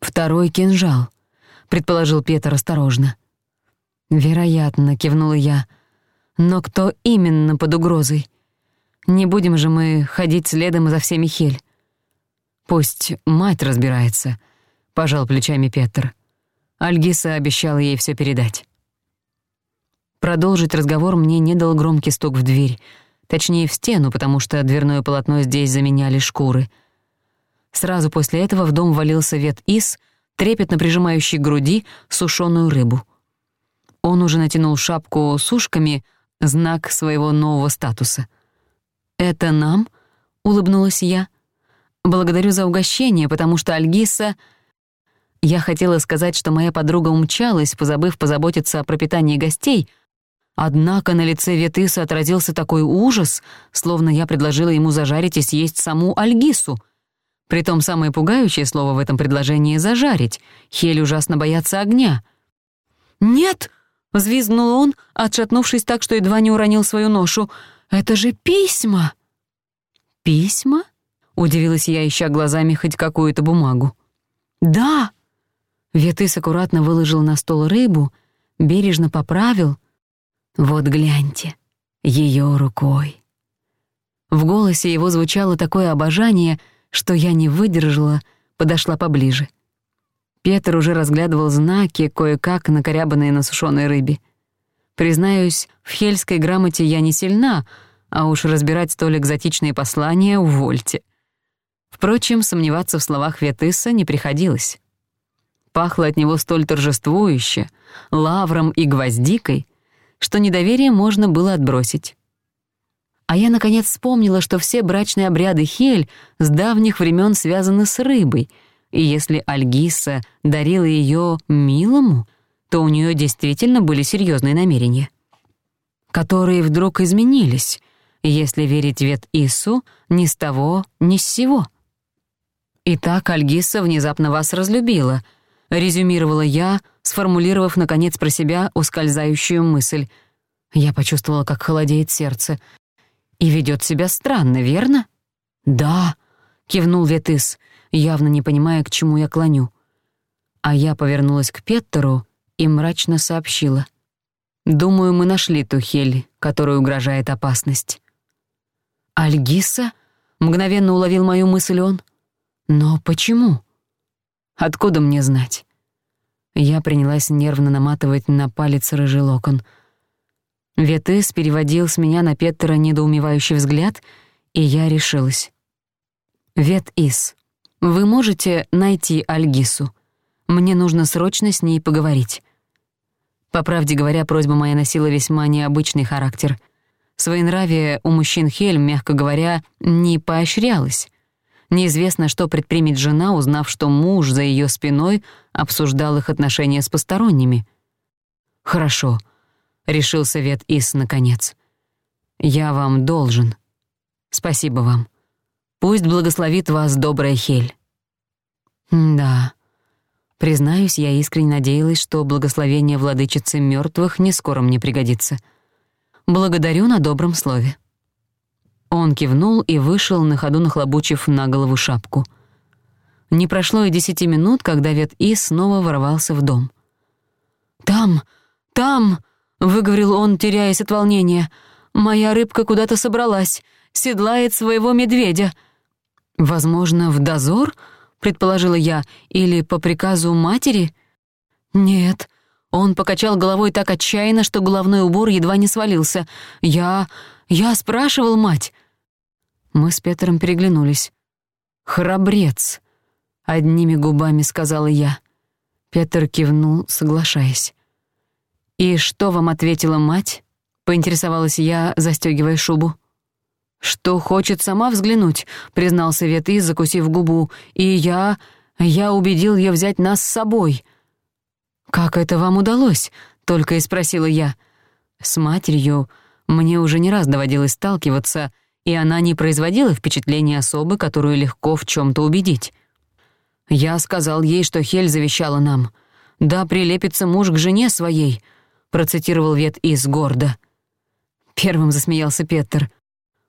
«Второй кинжал», — предположил Петр осторожно. «Вероятно», — кивнула я. «Но кто именно под угрозой? Не будем же мы ходить следом за всеми Хель». «Пусть мать разбирается», — пожал плечами Петр. Альгиса обещала ей всё передать. Продолжить разговор мне не дал громкий стук в дверь — Точнее, в стену, потому что дверное полотно здесь заменяли шкуры. Сразу после этого в дом валился вет из, трепетно прижимающий к груди сушеную рыбу. Он уже натянул шапку с ушками, знак своего нового статуса. «Это нам?» — улыбнулась я. «Благодарю за угощение, потому что Альгиса...» Я хотела сказать, что моя подруга умчалась, позабыв позаботиться о пропитании гостей — Однако на лице Ветыса отразился такой ужас, словно я предложила ему зажарить и съесть саму Альгису. Притом самое пугающее слово в этом предложении — «зажарить». Хель ужасно боятся огня. «Нет!» — взвизгнул он, отшатнувшись так, что едва не уронил свою ношу. «Это же письма!» «Письма?» — удивилась я, ища глазами хоть какую-то бумагу. «Да!» Ветыс аккуратно выложил на стол рыбу, бережно поправил — вот гляньте, ее рукой. В голосе его звучало такое обожание, что я не выдержала, подошла поближе. Петр уже разглядывал знаки, кое-как накорябанные на сушеной рыбе. Признаюсь, в хельской грамоте я не сильна, а уж разбирать столь экзотичные послания — увольте. Впрочем, сомневаться в словах Ветыса не приходилось. Пахло от него столь торжествующе, лавром и гвоздикой — что недоверие можно было отбросить. А я, наконец, вспомнила, что все брачные обряды Хель с давних времен связаны с рыбой, и если Альгиса дарила ее милому, то у нее действительно были серьезные намерения, которые вдруг изменились, если верить вет Ису, ни с того, ни с сего. И так Альгиса внезапно вас разлюбила, резюмировала я, сформулировав, наконец, про себя ускользающую мысль. Я почувствовала, как холодеет сердце. «И ведет себя странно, верно?» «Да», — кивнул Ветыс, явно не понимая, к чему я клоню. А я повернулась к Петтеру и мрачно сообщила. «Думаю, мы нашли ту хель, которой угрожает опасность». «Альгиса?» — мгновенно уловил мою мысль он. «Но почему?» «Откуда мне знать?» Я принялась нервно наматывать на палец рыжий локон. Ветыс переводил с меня на Петтера недоумевающий взгляд, и я решилась. Ветис, вы можете найти Альгису? Мне нужно срочно с ней поговорить». По правде говоря, просьба моя носила весьма необычный характер. Своенравие у мужчин Хель, мягко говоря, не поощрялось. Неизвестно, что предпримет жена, узнав, что муж за ее спиной обсуждал их отношения с посторонними. «Хорошо», — решил совет Ис наконец. «Я вам должен. Спасибо вам. Пусть благословит вас добрая Хель». «Да». Признаюсь, я искренне надеялась, что благословение владычицы мёртвых не скоро мне пригодится. Благодарю на добром слове. Он кивнул и вышел, на ходу нахлобучив на голову шапку. Не прошло и десяти минут, когда Вет И снова ворвался в дом. «Там! Там!» — выговорил он, теряясь от волнения. «Моя рыбка куда-то собралась, седлает своего медведя». «Возможно, в дозор?» — предположила я. «Или по приказу матери?» «Нет». Он покачал головой так отчаянно, что головной убор едва не свалился. «Я... Я спрашивал, мать!» Мы с Петром переглянулись. «Храбрец!» — одними губами сказала я. Петр кивнул, соглашаясь. «И что вам ответила мать?» — поинтересовалась я, застегивая шубу. «Что хочет сама взглянуть», — признался Веты, закусив губу. «И я... я убедил ее взять нас с собой». «Как это вам удалось?» — только и спросила я. «С матерью мне уже не раз доводилось сталкиваться, и она не производила впечатления особы, которую легко в чём-то убедить. Я сказал ей, что Хель завещала нам. «Да, прилепится муж к жене своей», — процитировал Вет из гордо. Первым засмеялся Петер.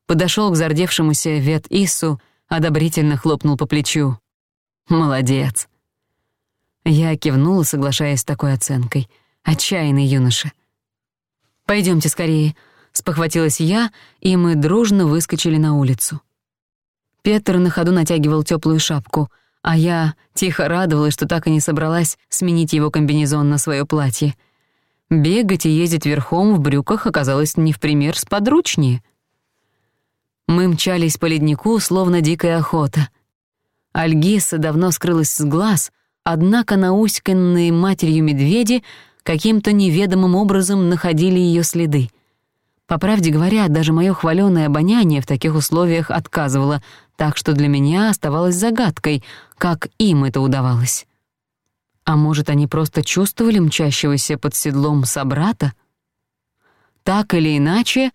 Подошёл к зардевшемуся Вет Ису, одобрительно хлопнул по плечу. «Молодец!» Я кивнула, соглашаясь с такой оценкой. «Отчаянный юноша!» «Пойдёмте скорее», Спохватилась я, и мы дружно выскочили на улицу. Петр на ходу натягивал теплую шапку, а я тихо радовалась, что так и не собралась сменить его комбинезон на свое платье. Бегать и ездить верхом в брюках оказалось не в пример сподручнее. Мы мчались по леднику, словно дикая охота. Альгиса давно скрылась с глаз, однако науськанные матерью медведи каким-то неведомым образом находили ее следы — по правде говоря, даже моё хвалёное обоняние в таких условиях отказывало, так что для меня оставалось загадкой, как им это удавалось. А может, они просто чувствовали мчащегося под седлом собрата? Так или иначе,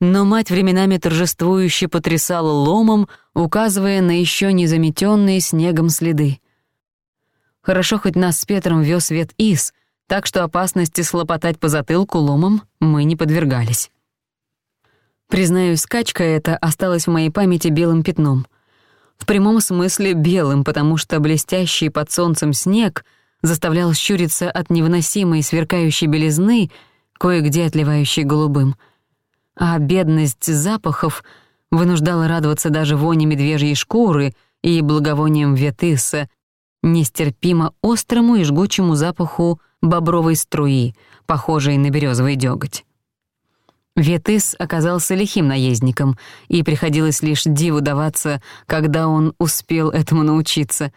но мать временами торжествующе потрясала ломом, указывая на ещё незаметённые снегом следы. Хорошо, хоть нас с Петром вёз свет Ис, так что опасности слопотать по затылку ломом мы не подвергались. Признаюсь, скачка эта осталась в моей памяти белым пятном. В прямом смысле белым, потому что блестящий под солнцем снег заставлял щуриться от невыносимой сверкающей белизны, кое-где отливающей голубым. А бедность запахов вынуждала радоваться даже воне медвежьей шкуры и благовонием ветыса, нестерпимо острому и жгучему запаху бобровой струи, похожей на березовый дёготь. Ветыс оказался лихим наездником, и приходилось лишь диву даваться, когда он успел этому научиться.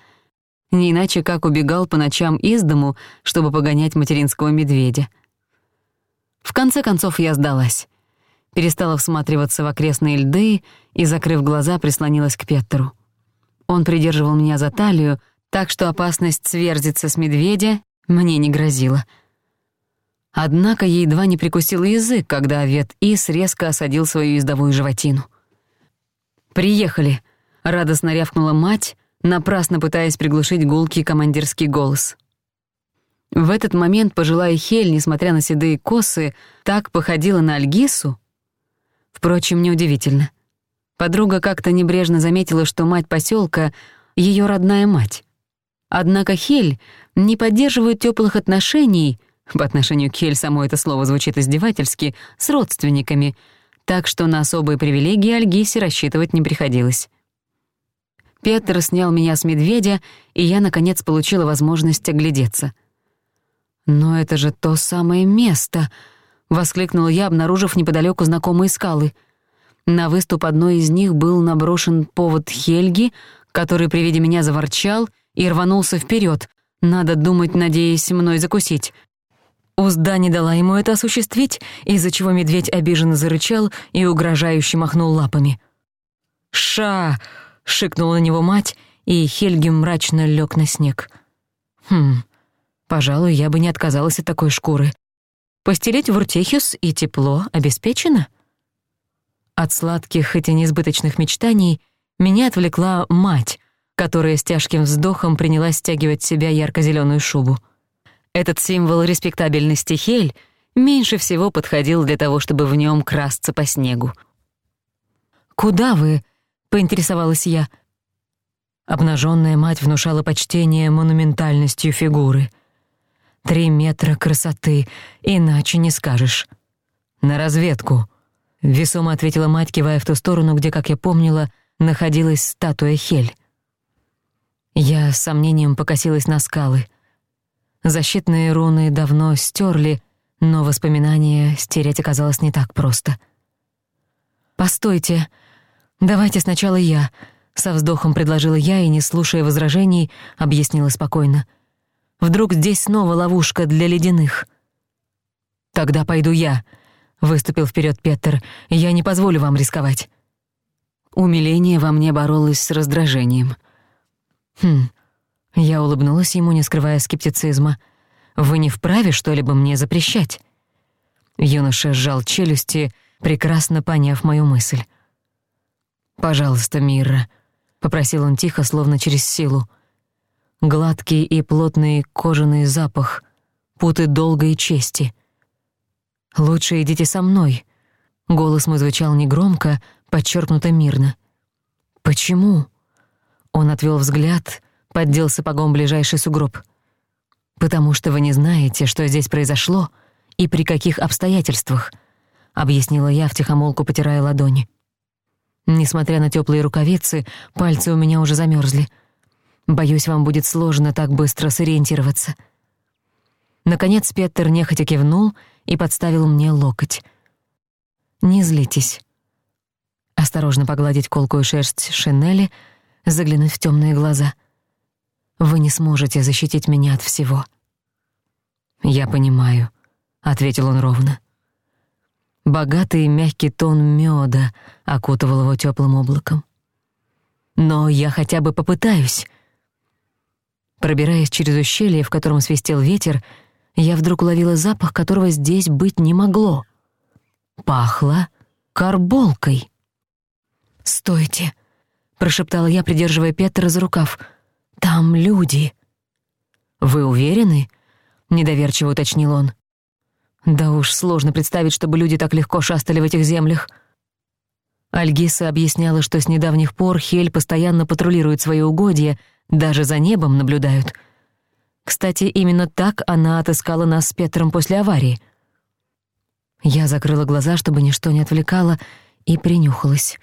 Не иначе как убегал по ночам из дому, чтобы погонять материнского медведя. В конце концов я сдалась. Перестала всматриваться в окрестные льды и, закрыв глаза, прислонилась к Петру. Он придерживал меня за талию, так что опасность сверзиться с медведя мне не грозила — Однако ей едва не прикусил язык, когда овет Ис резко осадил свою ездовую животину. «Приехали!» — радостно рявкнула мать, напрасно пытаясь приглушить гулкий командирский голос. В этот момент пожилая Хель, несмотря на седые косы, так походила на Альгису. Впрочем, неудивительно. Подруга как-то небрежно заметила, что мать посёлка — её родная мать. Однако Хель не поддерживает тёплых отношений — по отношению к Хель само это слово звучит издевательски, с родственниками, так что на особые привилегии Альгисе рассчитывать не приходилось. Петр снял меня с медведя, и я, наконец, получила возможность оглядеться. «Но это же то самое место!» — воскликнула я, обнаружив неподалёку знакомые скалы. На выступ одной из них был наброшен повод Хельги, который при виде меня заворчал и рванулся вперед, надо думать, надеясь мной закусить. Узда не дала ему это осуществить, из-за чего медведь обиженно зарычал и угрожающе махнул лапами. «Ша!» — шикнула на него мать, и Хельги мрачно лёг на снег. «Хм, пожалуй, я бы не отказалась от такой шкуры. Постелить в Уртехис и тепло обеспечено?» От сладких, хоть и несбыточных мечтаний, меня отвлекла мать, которая с тяжким вздохом принялась стягивать с себя ярко-зелёную шубу. Этот символ респектабельности Хель меньше всего подходил для того, чтобы в нём красться по снегу. «Куда вы?» — поинтересовалась я. Обнажённая мать внушала почтение монументальностью фигуры. «Три метра красоты, иначе не скажешь». «На разведку», — весомо ответила мать, кивая в ту сторону, где, как я помнила, находилась статуя Хель. Я с сомнением покосилась на скалы — Защитные руны давно стерли, но воспоминания стереть оказалось не так просто. «Постойте, давайте сначала я», — со вздохом предложила я и, не слушая возражений, объяснила спокойно. «Вдруг здесь снова ловушка для ледяных?» «Тогда пойду я», — выступил вперед Петер. «Я не позволю вам рисковать». Умиление во мне боролось с раздражением. «Хм, я улыбнулась ему, не скрывая скептицизма. «Вы не вправе что-либо мне запрещать?» Юноша сжал челюсти, прекрасно поняв мою мысль. «Пожалуйста, Мира», — попросил он тихо, словно через силу. Гладкий и плотный кожаный запах, путы долгой чести. «Лучше идите со мной», — голос мой звучал негромко, подчеркнуто мирно. «Почему?» Он отвел взгляд, поддел сапогом ближайший сугроб. «Потому что вы не знаете, что здесь произошло и при каких обстоятельствах», — объяснила я, втихомолку потирая ладони. Несмотря на теплые рукавицы, пальцы у меня уже замерзли. Боюсь, вам будет сложно так быстро сориентироваться. Наконец Петер нехотя кивнул и подставил мне локоть. «Не злитесь». Осторожно погладить колкую шерсть Шинели, заглянуть в темные глаза. «Вы не сможете защитить меня от всего». «Я понимаю», — ответил он ровно. Богатый мягкий тон мёда окутывал его тёплым облаком. «Но я хотя бы попытаюсь». Пробираясь через ущелье, в котором свистел ветер, я вдруг уловила запах, которого здесь быть не могло. Пахло карболкой. «Стойте!» — прошептала я, придерживая Петра за рукав. «Там люди». «Вы уверены?» — недоверчиво уточнил он. «Да уж сложно представить, чтобы люди так легко шастали в этих землях». Альгиса объясняла, что с недавних пор Хель постоянно патрулирует свои угодья, даже за небом наблюдают. Кстати, именно так она отыскала нас с Петром после аварии. Я закрыла глаза, чтобы ничто не отвлекало, и принюхалась.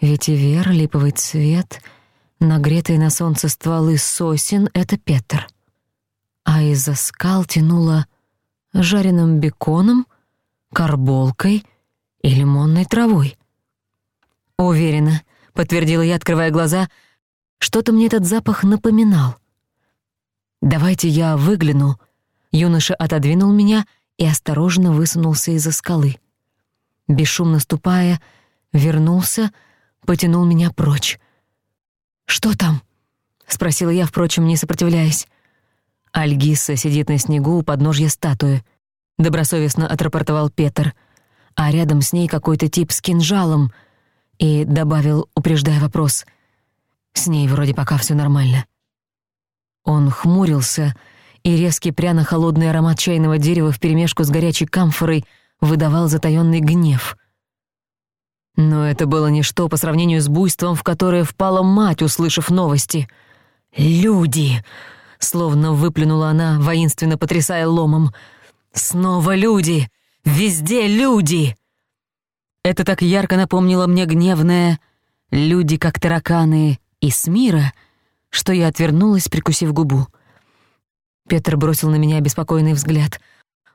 Ветивер, липовый цвет — Нагретые на солнце стволы сосен — это Петр. А из-за скал тянуло жареным беконом, карболкой и лимонной травой. «Уверена», — подтвердила я, открывая глаза, — «что-то мне этот запах напоминал». «Давайте я выгляну». Юноша отодвинул меня и осторожно высунулся из-за скалы. Бесшумно ступая, вернулся, потянул меня прочь. «Что там?» — спросила я, впрочем, не сопротивляясь. Альгиса сидит на снегу у подножья статуи. Добросовестно отрапортовал Петр. А рядом с ней какой-то тип с кинжалом. И добавил, упреждая вопрос. С ней вроде пока всё нормально. Он хмурился, и резкий пряно-холодный аромат чайного дерева вперемешку с горячей камфорой выдавал затаённый гнев — но это было ничто по сравнению с буйством, в которое впала мать, услышав новости. «Люди!» — словно выплюнула она, воинственно потрясая ломом. «Снова люди! Везде люди!» Это так ярко напомнило мне гневное «люди, как тараканы» и смира, что я отвернулась, прикусив губу. Петр бросил на меня беспокойный взгляд.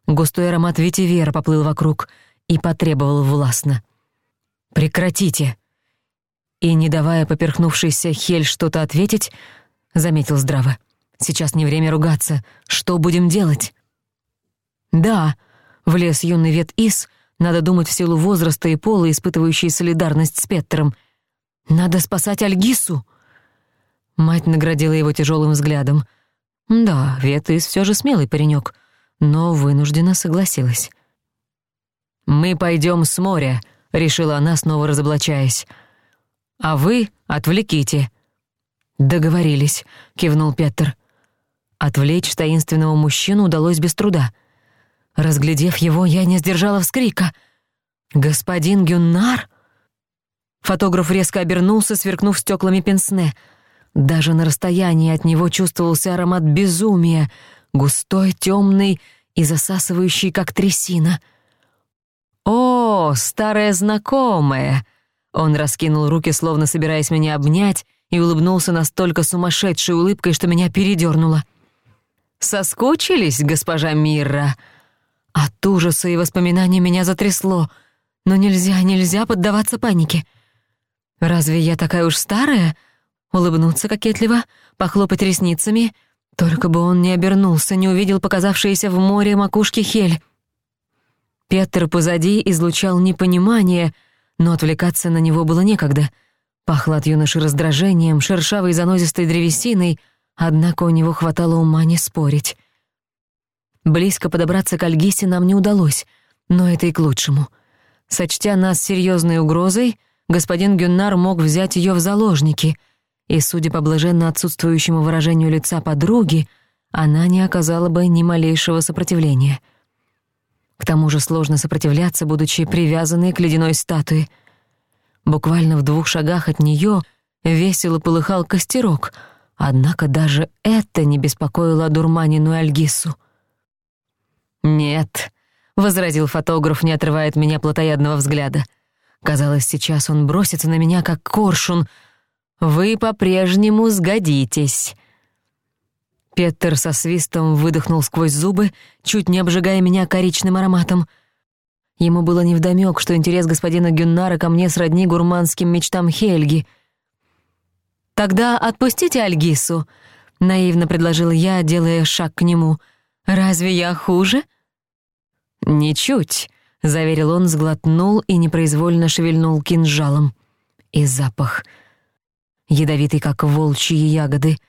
Густой аромат ветивера поплыл вокруг и потребовал властно — «Прекратите!» И, не давая поперхнувшейся Хель что-то ответить, заметил здраво. «Сейчас не время ругаться. Что будем делать?» «Да», — влез юный вет Ис, «надо думать в силу возраста и пола, испытывающий солидарность с Петтером. Надо спасать Альгису!» Мать наградила его тяжелым взглядом. «Да, Вет Ис все же смелый паренёк, но вынужденно согласилась». «Мы пойдем с моря», решила она, снова разоблачаясь. «А вы отвлеките». «Договорились», — кивнул Петер. Отвлечь таинственного мужчину удалось без труда. Разглядев его, я не сдержала вскрика. «Господин Гюннар?» Фотограф резко обернулся, сверкнув стеклами пенсне. Даже на расстоянии от него чувствовался аромат безумия, густой, темный и засасывающий, как трясина — «О, старая знакомая!» Он раскинул руки, словно собираясь меня обнять, и улыбнулся настолько сумасшедшей улыбкой, что меня передёрнуло. «Соскучились, госпожа Мирра?» От ужаса и воспоминаний меня затрясло, но нельзя, нельзя поддаваться панике. «Разве я такая уж старая?» Улыбнуться кокетливо, похлопать ресницами. Только бы он не обернулся, не увидел показавшиеся в море макушки Хель. Петр позади излучал непонимание, но отвлекаться на него было некогда. Пахло от юноши раздражением, шершавой занозистой древесиной, однако у него хватало ума не спорить. Близко подобраться к Альгисе нам не удалось, но это и к лучшему. Сочтя нас серьезной угрозой, господин Гюннар мог взять ее в заложники, и, судя по блаженно отсутствующему выражению лица подруги, она не оказала бы ни малейшего сопротивления — к тому же сложно сопротивляться, будучи привязанной к ледяной статуе. Буквально в двух шагах от неё весело полыхал костерок, однако даже это не беспокоило одурманенную Альгису. «Нет», — возразил фотограф, не отрывая от меня плотоядного взгляда. Казалось, сейчас он бросится на меня, как коршун. «Вы по-прежнему сгодитесь». Петер со свистом выдохнул сквозь зубы, чуть не обжигая меня коричным ароматом. Ему было невдомёк, что интерес господина Гюннара ко мне сродни гурманским мечтам Хельги. «Тогда отпустите Альгису», — наивно предложил я, делая шаг к нему. «Разве я хуже?» «Ничуть», — заверил он, сглотнул и непроизвольно шевельнул кинжалом. И запах. Ядовитый, как волчьи ягоды —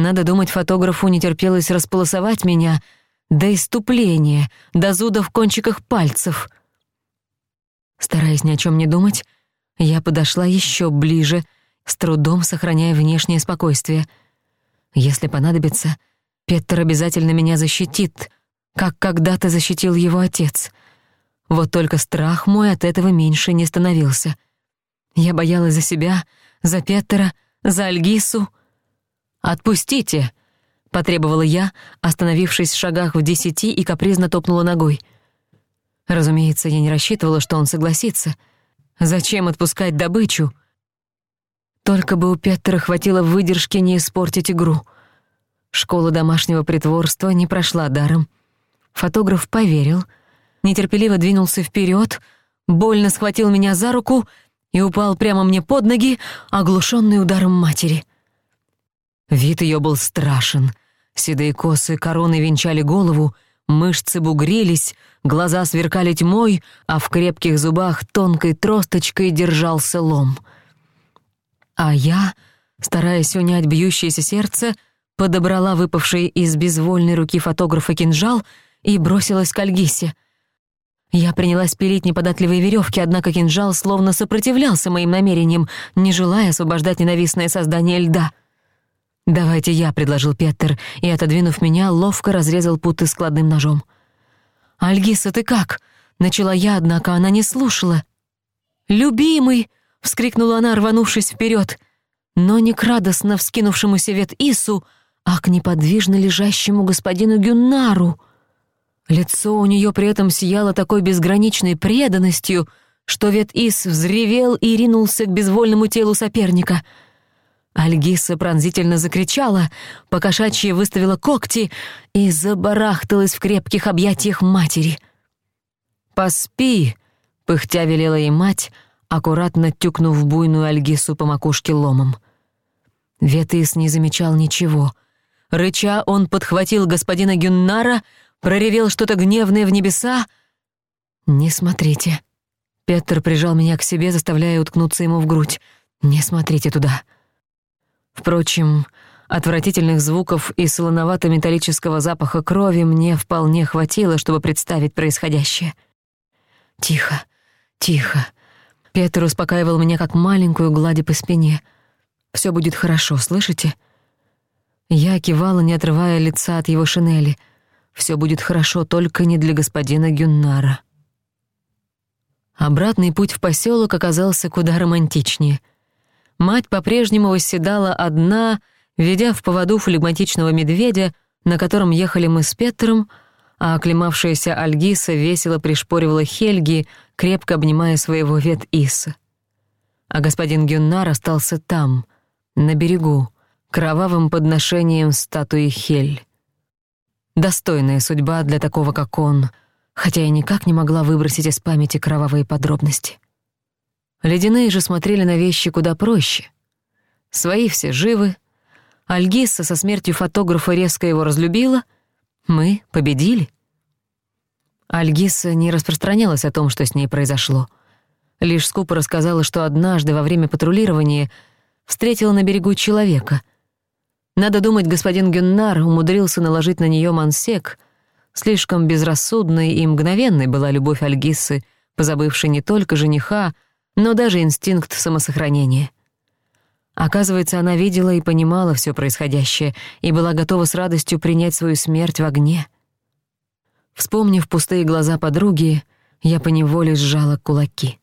надо думать, фотографу не терпелось располосовать меня до иступления, до зуда в кончиках пальцев. Стараясь ни о чем не думать, я подошла еще ближе, с трудом сохраняя внешнее спокойствие. Если понадобится, Петр обязательно меня защитит, как когда-то защитил его отец. Вот только страх мой от этого меньше не становился. Я боялась за себя, за Петра, за Альгису — «Отпустите!» — потребовала я, остановившись в шагах в десяти и капризно топнула ногой. Разумеется, я не рассчитывала, что он согласится. Зачем отпускать добычу? Только бы у Петтера хватило выдержки не испортить игру. Школа домашнего притворства не прошла даром. Фотограф поверил, нетерпеливо двинулся вперёд, больно схватил меня за руку и упал прямо мне под ноги, оглушённый ударом матери — Вид ее был страшен. Седые косы короны венчали голову, мышцы бугрились, глаза сверкали тьмой, а в крепких зубах тонкой тросточкой держался лом. А я, стараясь унять бьющееся сердце, подобрала выпавший из безвольной руки фотографа кинжал и бросилась к Альгисе. Я принялась пилить неподатливые веревки, однако кинжал словно сопротивлялся моим намерениям, не желая освобождать ненавистное создание льда — «Давайте я», — предложил Петтер, и, отодвинув меня, ловко разрезал путы складным ножом. «Альгиса, ты как?» — начала я, однако она не слушала. «Любимый!» — вскрикнула она, рванувшись вперед. Но не к радостно вскинувшемуся вет Ису, а к неподвижно лежащему господину Гюннару. Лицо у нее при этом сияло такой безграничной преданностью, что вет Ис взревел и ринулся к безвольному телу соперника — Альгиса пронзительно закричала, покошачья выставила когти и забарахталась в крепких объятиях матери. «Поспи!» — пыхтя велела ей мать, аккуратно тюкнув буйную Альгису по макушке ломом. Ветис не замечал ничего. Рыча он подхватил господина Гюннара, проревел что-то гневное в небеса. «Не смотрите!» Петр прижал меня к себе, заставляя уткнуться ему в грудь. «Не смотрите туда!» Впрочем, отвратительных звуков и солоновато-металлического запаха крови мне вполне хватило, чтобы представить происходящее. «Тихо, тихо». Петр успокаивал меня как маленькую глади по спине. «Всё будет хорошо, слышите?» Я кивала, не отрывая лица от его шинели. «Всё будет хорошо, только не для господина Гюннара». Обратный путь в посёлок оказался куда романтичнее — мать по-прежнему восседала одна, ведя в поводу флегматичного медведя, на котором ехали мы с Петром, а оклемавшаяся Альгиса весело пришпоривала Хельги, крепко обнимая своего вет Иса. А господин Гюннар остался там, на берегу, кровавым подношением статуи Хель. Достойная судьба для такого, как он, хотя я никак не могла выбросить из памяти кровавые подробности. Ледяные же смотрели на вещи куда проще. Свои все живы. Альгиса со смертью фотографа резко его разлюбила. Мы победили. Альгиса не распространялась о том, что с ней произошло. Лишь скупо рассказала, что однажды во время патрулирования встретила на берегу человека. Надо думать, господин Гюннар умудрился наложить на неё мансек. Слишком безрассудной и мгновенной была любовь Альгисы, позабывшей не только жениха, но даже инстинкт самосохранения. Оказывается, она видела и понимала всё происходящее и была готова с радостью принять свою смерть в огне. Вспомнив пустые глаза подруги, я поневоле сжала кулаки.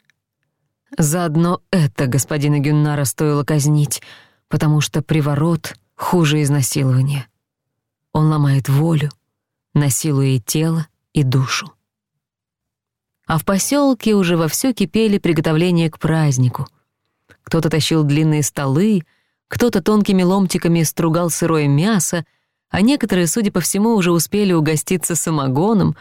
Заодно это господина Гюннара стоило казнить, потому что приворот хуже изнасилования. Он ломает волю, насилуя и тело, и душу а в посёлке уже вовсю кипели приготовления к празднику. Кто-то тащил длинные столы, кто-то тонкими ломтиками стругал сырое мясо, а некоторые, судя по всему, уже успели угоститься самогоном.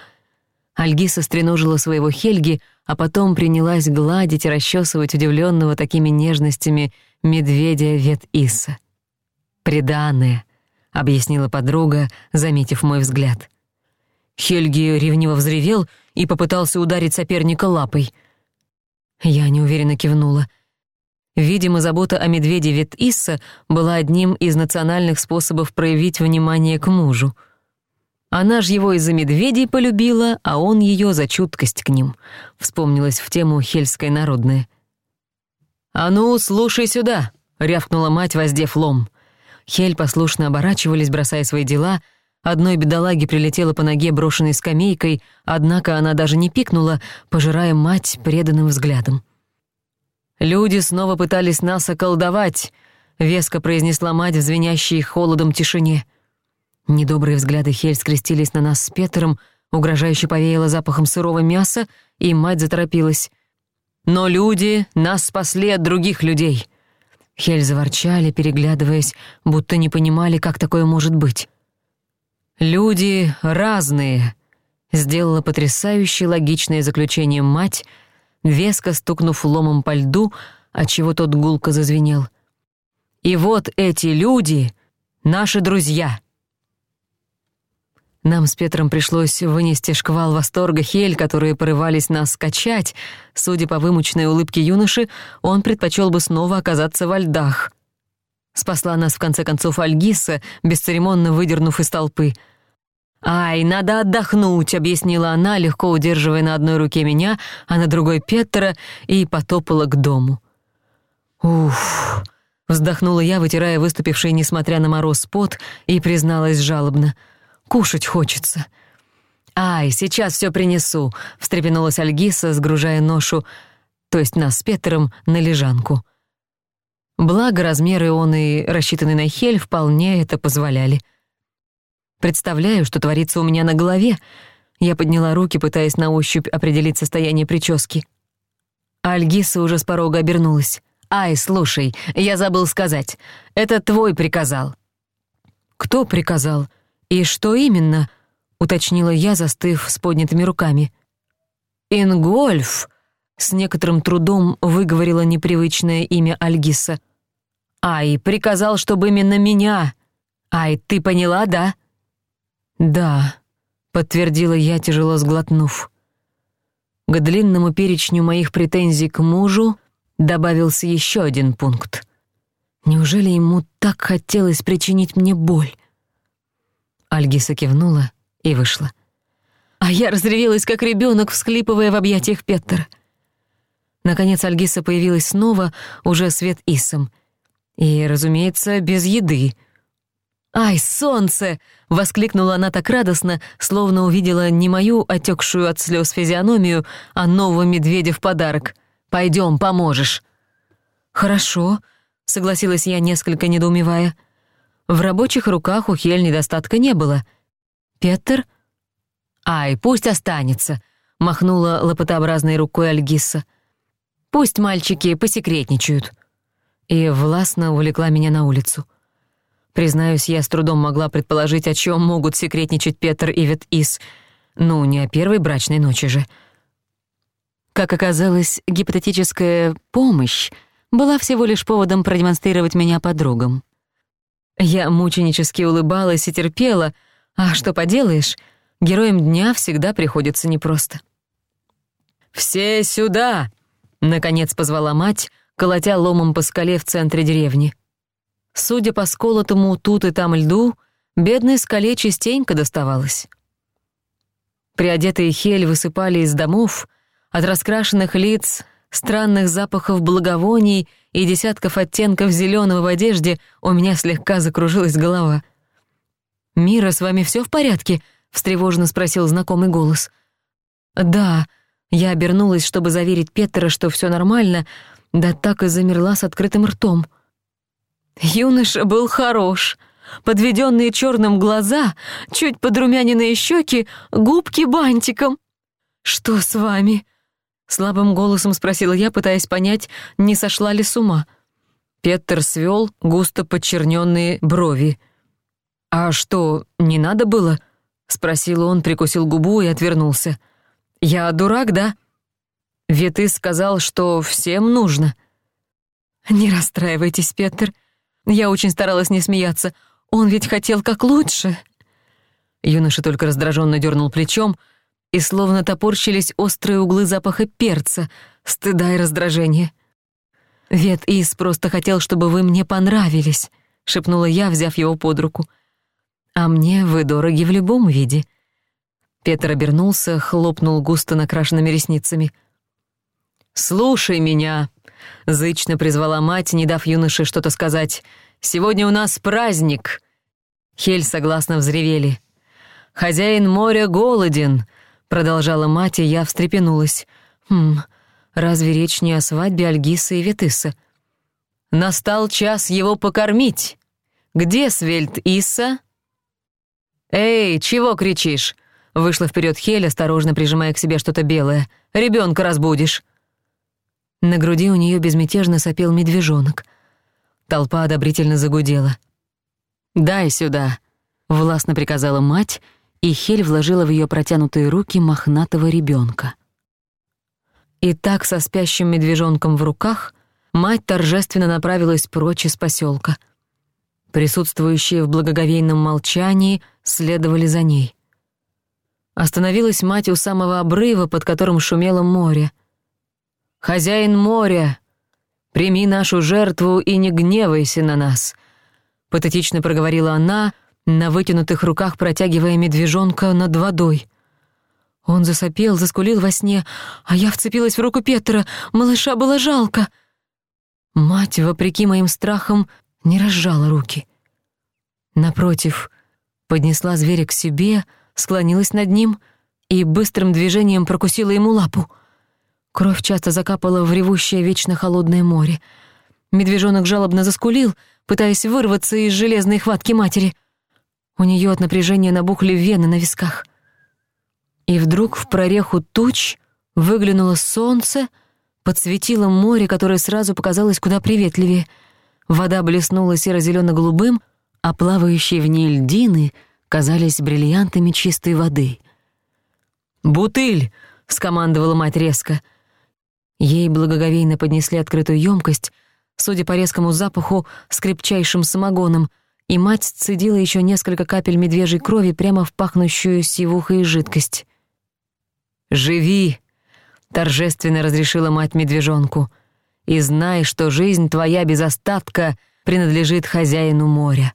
Альгиса стреножила своего Хельги, а потом принялась гладить и расчесывать удивленного такими нежностями медведя Вет-Иса. «Преданное», — объяснила подруга, заметив мой взгляд. Хельги ревниво взревел — и попытался ударить соперника лапой. Я неуверенно кивнула. Видимо, забота о медведе вет была одним из национальных способов проявить внимание к мужу. Она ж его из-за медведей полюбила, а он её за чуткость к ним. Вспомнилась в тему хельской народная. «А ну, слушай сюда!» — рявкнула мать, воздев лом. Хель послушно оборачивались, бросая свои дела — Одной бедолаге прилетела по ноге брошенной скамейкой, однако она даже не пикнула, пожирая мать преданным взглядом. «Люди снова пытались нас околдовать», — веско произнесла мать в звенящей холодом тишине. Недобрые взгляды Хель скрестились на нас с Петером, угрожающе повеяло запахом сырого мяса, и мать заторопилась. «Но люди нас спасли от других людей!» Хель заворчали, переглядываясь, будто не понимали, как такое может быть. «Люди разные», — сделала потрясающее логичное заключение мать, веско стукнув ломом по льду, отчего тот гулко зазвенел. «И вот эти люди — наши друзья». Нам с Петром пришлось вынести шквал восторга Хель, которые порывались нас скачать. Судя по вымученной улыбке юноши, он предпочел бы снова оказаться во льдах. Спасла нас, в конце концов, Альгиса, бесцеремонно выдернув из толпы — «Ай, надо отдохнуть», — объяснила она, легко удерживая на одной руке меня, а на другой Петра, и потопала к дому. «Уф», — вздохнула я, вытирая выступивший, несмотря на мороз, пот, и призналась жалобно. «Кушать хочется». «Ай, сейчас всё принесу», — встрепенулась Альгиса, сгружая ношу, то есть нас с Петером, на лежанку. Благо, размеры он и рассчитанный на хель вполне это позволяли. Представляю, что творится у меня на голове. Я подняла руки, пытаясь на ощупь определить состояние прически. Альгиса уже с порога обернулась. «Ай, слушай, я забыл сказать. Это твой приказал». «Кто приказал? И что именно?» — уточнила я, застыв с поднятыми руками. «Ингольф!» — с некоторым трудом выговорила непривычное имя Альгиса. «Ай, приказал, чтобы именно меня! Ай, ты поняла, да?» «Да», — подтвердила я, тяжело сглотнув. К длинному перечню моих претензий к мужу добавился еще один пункт. Неужели ему так хотелось причинить мне боль? Альгиса кивнула и вышла. А я разревелась, как ребенок, всхлипывая в объятиях Петтера. Наконец Альгиса появилась снова, уже свет Исом. И, разумеется, без еды — «Ай, солнце!» — воскликнула она так радостно, словно увидела не мою отекшую от слез физиономию, а нового медведя в подарок. «Пойдем, поможешь». «Хорошо», — согласилась я, несколько недоумевая. В рабочих руках у Хель недостатка не было. «Петер?» «Ай, пусть останется», — махнула лопотообразной рукой Альгиса. «Пусть мальчики посекретничают». И властно увлекла меня на улицу. Признаюсь, я с трудом могла предположить, о чем могут секретничать Петр и Вет-Ис. Ну, не о первой брачной ночи же. Как оказалось, гипотетическая «помощь» была всего лишь поводом продемонстрировать меня подругам. Я мученически улыбалась и терпела, а что поделаешь, героям дня всегда приходится непросто. «Все сюда!» — наконец позвала мать, колотя ломом по скале в центре деревни. Судя по сколотому тут и там льду, бедной скале частенько доставалось. Приодетые хель высыпали из домов, от раскрашенных лиц, странных запахов благовоний и десятков оттенков зелёного в одежде у меня слегка закружилась голова. «Мира, с вами всё в порядке?» — встревоженно спросил знакомый голос. «Да», — я обернулась, чтобы заверить Петера, что всё нормально, да так и замерла с открытым ртом — Юноша был хорош. Подведенные черным глаза, чуть подрумяненные щеки, губки бантиком. «Что с вами?» — слабым голосом спросила я, пытаясь понять, не сошла ли с ума. Петер свел густо подчерненные брови. «А что, не надо было?» — спросил он, прикусил губу и отвернулся. «Я дурак, да?» «Ведь ты сказал, что всем нужно». «Не расстраивайтесь, Петр. Я очень старалась не смеяться. Он ведь хотел как лучше. Юноша только раздраженно дернул плечом, и словно топорщились острые углы запаха перца, стыда и раздражения. «Вет Ис просто хотел, чтобы вы мне понравились», — шепнула я, взяв его под руку. «А мне вы дороги в любом виде». Петр обернулся, хлопнул густо накрашенными ресницами. «Слушай меня!» Зычно призвала мать, не дав юноше что-то сказать. «Сегодня у нас праздник!» Хель согласно взревели. «Хозяин моря голоден!» Продолжала мать, и я встрепенулась. «Хм, разве речь не о свадьбе Альгиса и Ветыса?» «Настал час его покормить!» «Где Свельт Иса?» «Эй, чего кричишь?» Вышла вперед Хель, осторожно прижимая к себе что-то белое. «Ребенка разбудишь!» На груди у неё безмятежно сопел медвежонок. Толпа одобрительно загудела. «Дай сюда!» — властно приказала мать, и Хель вложила в её протянутые руки мохнатого ребёнка. И так, со спящим медвежонком в руках, мать торжественно направилась прочь из посёлка. Присутствующие в благоговейном молчании следовали за ней. Остановилась мать у самого обрыва, под которым шумело море — «Хозяин моря, прими нашу жертву и не гневайся на нас», — патетично проговорила она, на вытянутых руках протягивая медвежонка над водой. Он засопел, заскулил во сне, а я вцепилась в руку Петра, малыша было жалко. Мать, вопреки моим страхам, не разжала руки. Напротив, поднесла зверя к себе, склонилась над ним и быстрым движением прокусила ему лапу — Кровь часто закапала в ревущее вечно холодное море. Медвежонок жалобно заскулил, пытаясь вырваться из железной хватки матери. У неё от напряжения набухли вены на висках. И вдруг в прореху туч выглянуло солнце, подсветило море, которое сразу показалось куда приветливее. Вода блеснула серо-зелёно-голубым, а плавающие в ней льдины казались бриллиантами чистой воды. «Бутыль!» — скомандовала мать резко — Ей благоговейно поднесли открытую емкость, судя по резкому запаху, с крепчайшим самогоном, и мать сцедила еще несколько капель медвежьей крови прямо в пахнущую сивухой жидкость. «Живи!» — торжественно разрешила мать медвежонку. «И знай, что жизнь твоя без остатка принадлежит хозяину моря».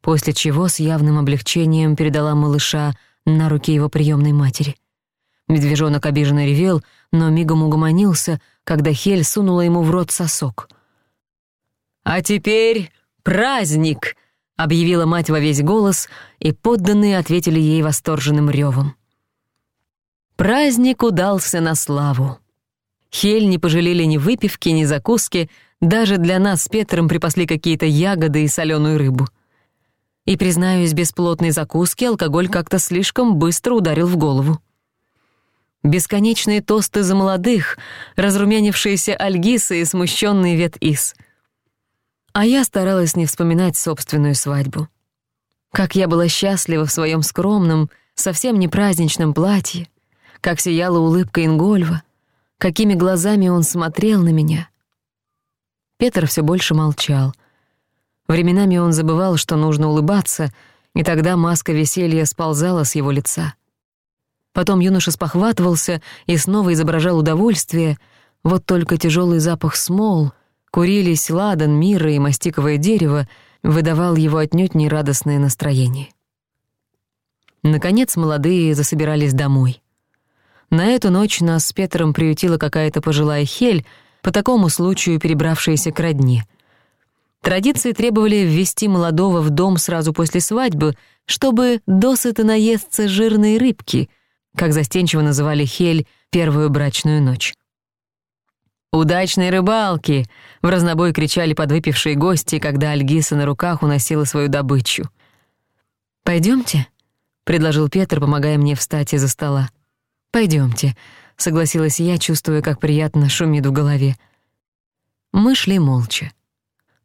После чего с явным облегчением передала малыша на руки его приемной матери. Медвежонок обиженно ревел — но мигом угомонился, когда Хель сунула ему в рот сосок. «А теперь праздник!» — объявила мать во весь голос, и подданные ответили ей восторженным ревом. Праздник удался на славу. Хель не пожалели ни выпивки, ни закуски, даже для нас с Петром припасли какие-то ягоды и соленую рыбу. И, признаюсь, без плотной закуски алкоголь как-то слишком быстро ударил в голову бесконечные тосты за молодых, разрумянившиеся альгисы и смущенный вет Ис. А я старалась не вспоминать собственную свадьбу. Как я была счастлива в своем скромном, совсем не праздничном платье, как сияла улыбка Ингольва, какими глазами он смотрел на меня. Петр все больше молчал. Временами он забывал, что нужно улыбаться, и тогда маска веселья сползала с его лица — Потом юноша спохватывался и снова изображал удовольствие. Вот только тяжелый запах смол, курились ладан, мира и мастиковое дерево, выдавал его отнюдь нерадостное настроение. Наконец молодые засобирались домой. На эту ночь нас с Петром приютила какая-то пожилая хель, по такому случаю перебравшаяся к родне. Традиции требовали ввести молодого в дом сразу после свадьбы, чтобы досыта наесться жирной рыбки — как застенчиво называли Хель первую брачную ночь. «Удачной рыбалки!» — в разнобой кричали подвыпившие гости, когда Альгиса на руках уносила свою добычу. «Пойдёмте?» — предложил Петр, помогая мне встать из-за стола. «Пойдёмте», — согласилась я, чувствуя, как приятно шумит в голове. Мы шли молча.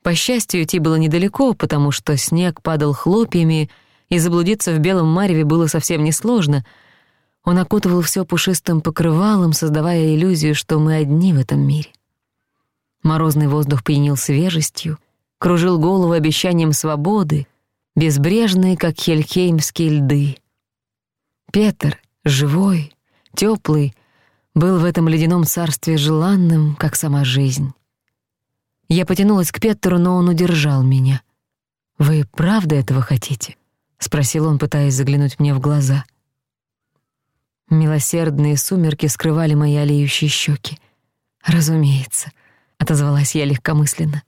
По счастью, идти было недалеко, потому что снег падал хлопьями, и заблудиться в белом мареве было совсем несложно — он окутывал всё пушистым покрывалом, создавая иллюзию, что мы одни в этом мире. Морозный воздух пьянил свежестью, кружил голову обещанием свободы, безбрежные, как хельхеймские льды. Петр, живой, тёплый, был в этом ледяном царстве желанным, как сама жизнь. Я потянулась к Петру, но он удержал меня. «Вы правда этого хотите?» — спросил он, пытаясь заглянуть мне в глаза — Милосердные сумерки скрывали мои олеющие щеки. «Разумеется», — отозвалась я легкомысленно.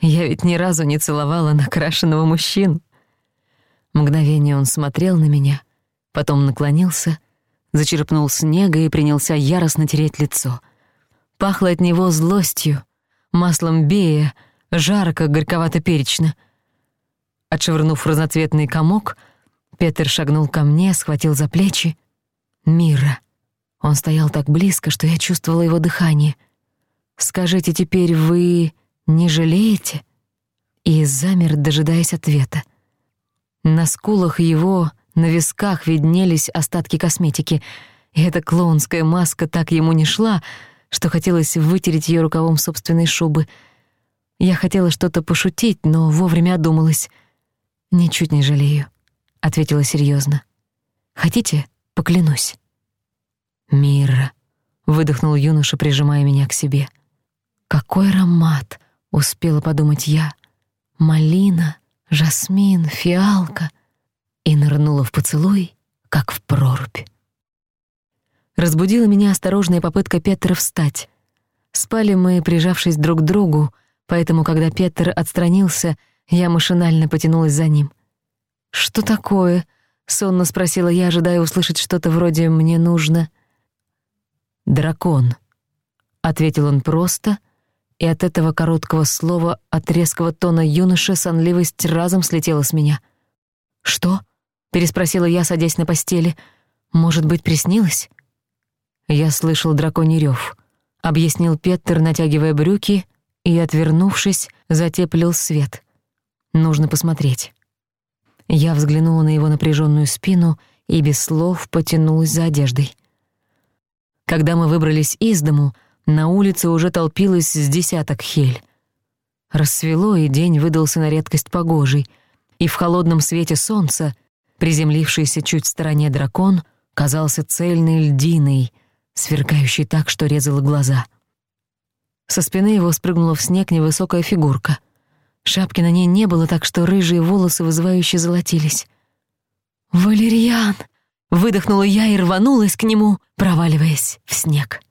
«Я ведь ни разу не целовала накрашенного мужчину». Мгновение он смотрел на меня, потом наклонился, зачерпнул снега и принялся яростно тереть лицо. Пахло от него злостью, маслом бея, жарко, горьковато-перечно. Отшвырнув разноцветный комок, Петр шагнул ко мне, схватил за плечи. Мира. Он стоял так близко, что я чувствовала его дыхание. «Скажите теперь, вы не жалеете?» И замер, дожидаясь ответа. На скулах его, на висках виднелись остатки косметики, и эта клоунская маска так ему не шла, что хотелось вытереть её рукавом собственной шубы. Я хотела что-то пошутить, но вовремя одумалась. «Ничуть не жалею», — ответила серьёзно. «Хотите, Поклянусь. «Мира», — выдохнул юноша, прижимая меня к себе. «Какой аромат!» — успела подумать я. «Малина, жасмин, фиалка» и нырнула в поцелуй, как в прорубь. Разбудила меня осторожная попытка Петера встать. Спали мы, прижавшись друг к другу, поэтому, когда Петер отстранился, я машинально потянулась за ним. «Что такое?» Сонно спросила я, ожидая услышать что-то вроде «мне нужно». «Дракон», — ответил он просто, и от этого короткого слова, от резкого тона юноши, сонливость разом слетела с меня. «Что?» — переспросила я, садясь на постели. «Может быть, приснилось?» Я слышал драконий рёв, — объяснил Петтер, натягивая брюки, и, отвернувшись, затеплил свет. «Нужно посмотреть». Я взглянула на его напряженную спину и без слов потянулась за одеждой. Когда мы выбрались из дому, на улице уже толпилось с десяток хель. Рассвело, и день выдался на редкость погожий, и в холодном свете солнца, приземлившийся чуть в стороне дракон, казался цельной льдиной, сверкающей так, что резала глаза. Со спины его спрыгнула в снег невысокая фигурка — Шапки на ней не было, так что рыжие волосы вызывающе золотились. «Валерьян!» — выдохнула я и рванулась к нему, проваливаясь в снег.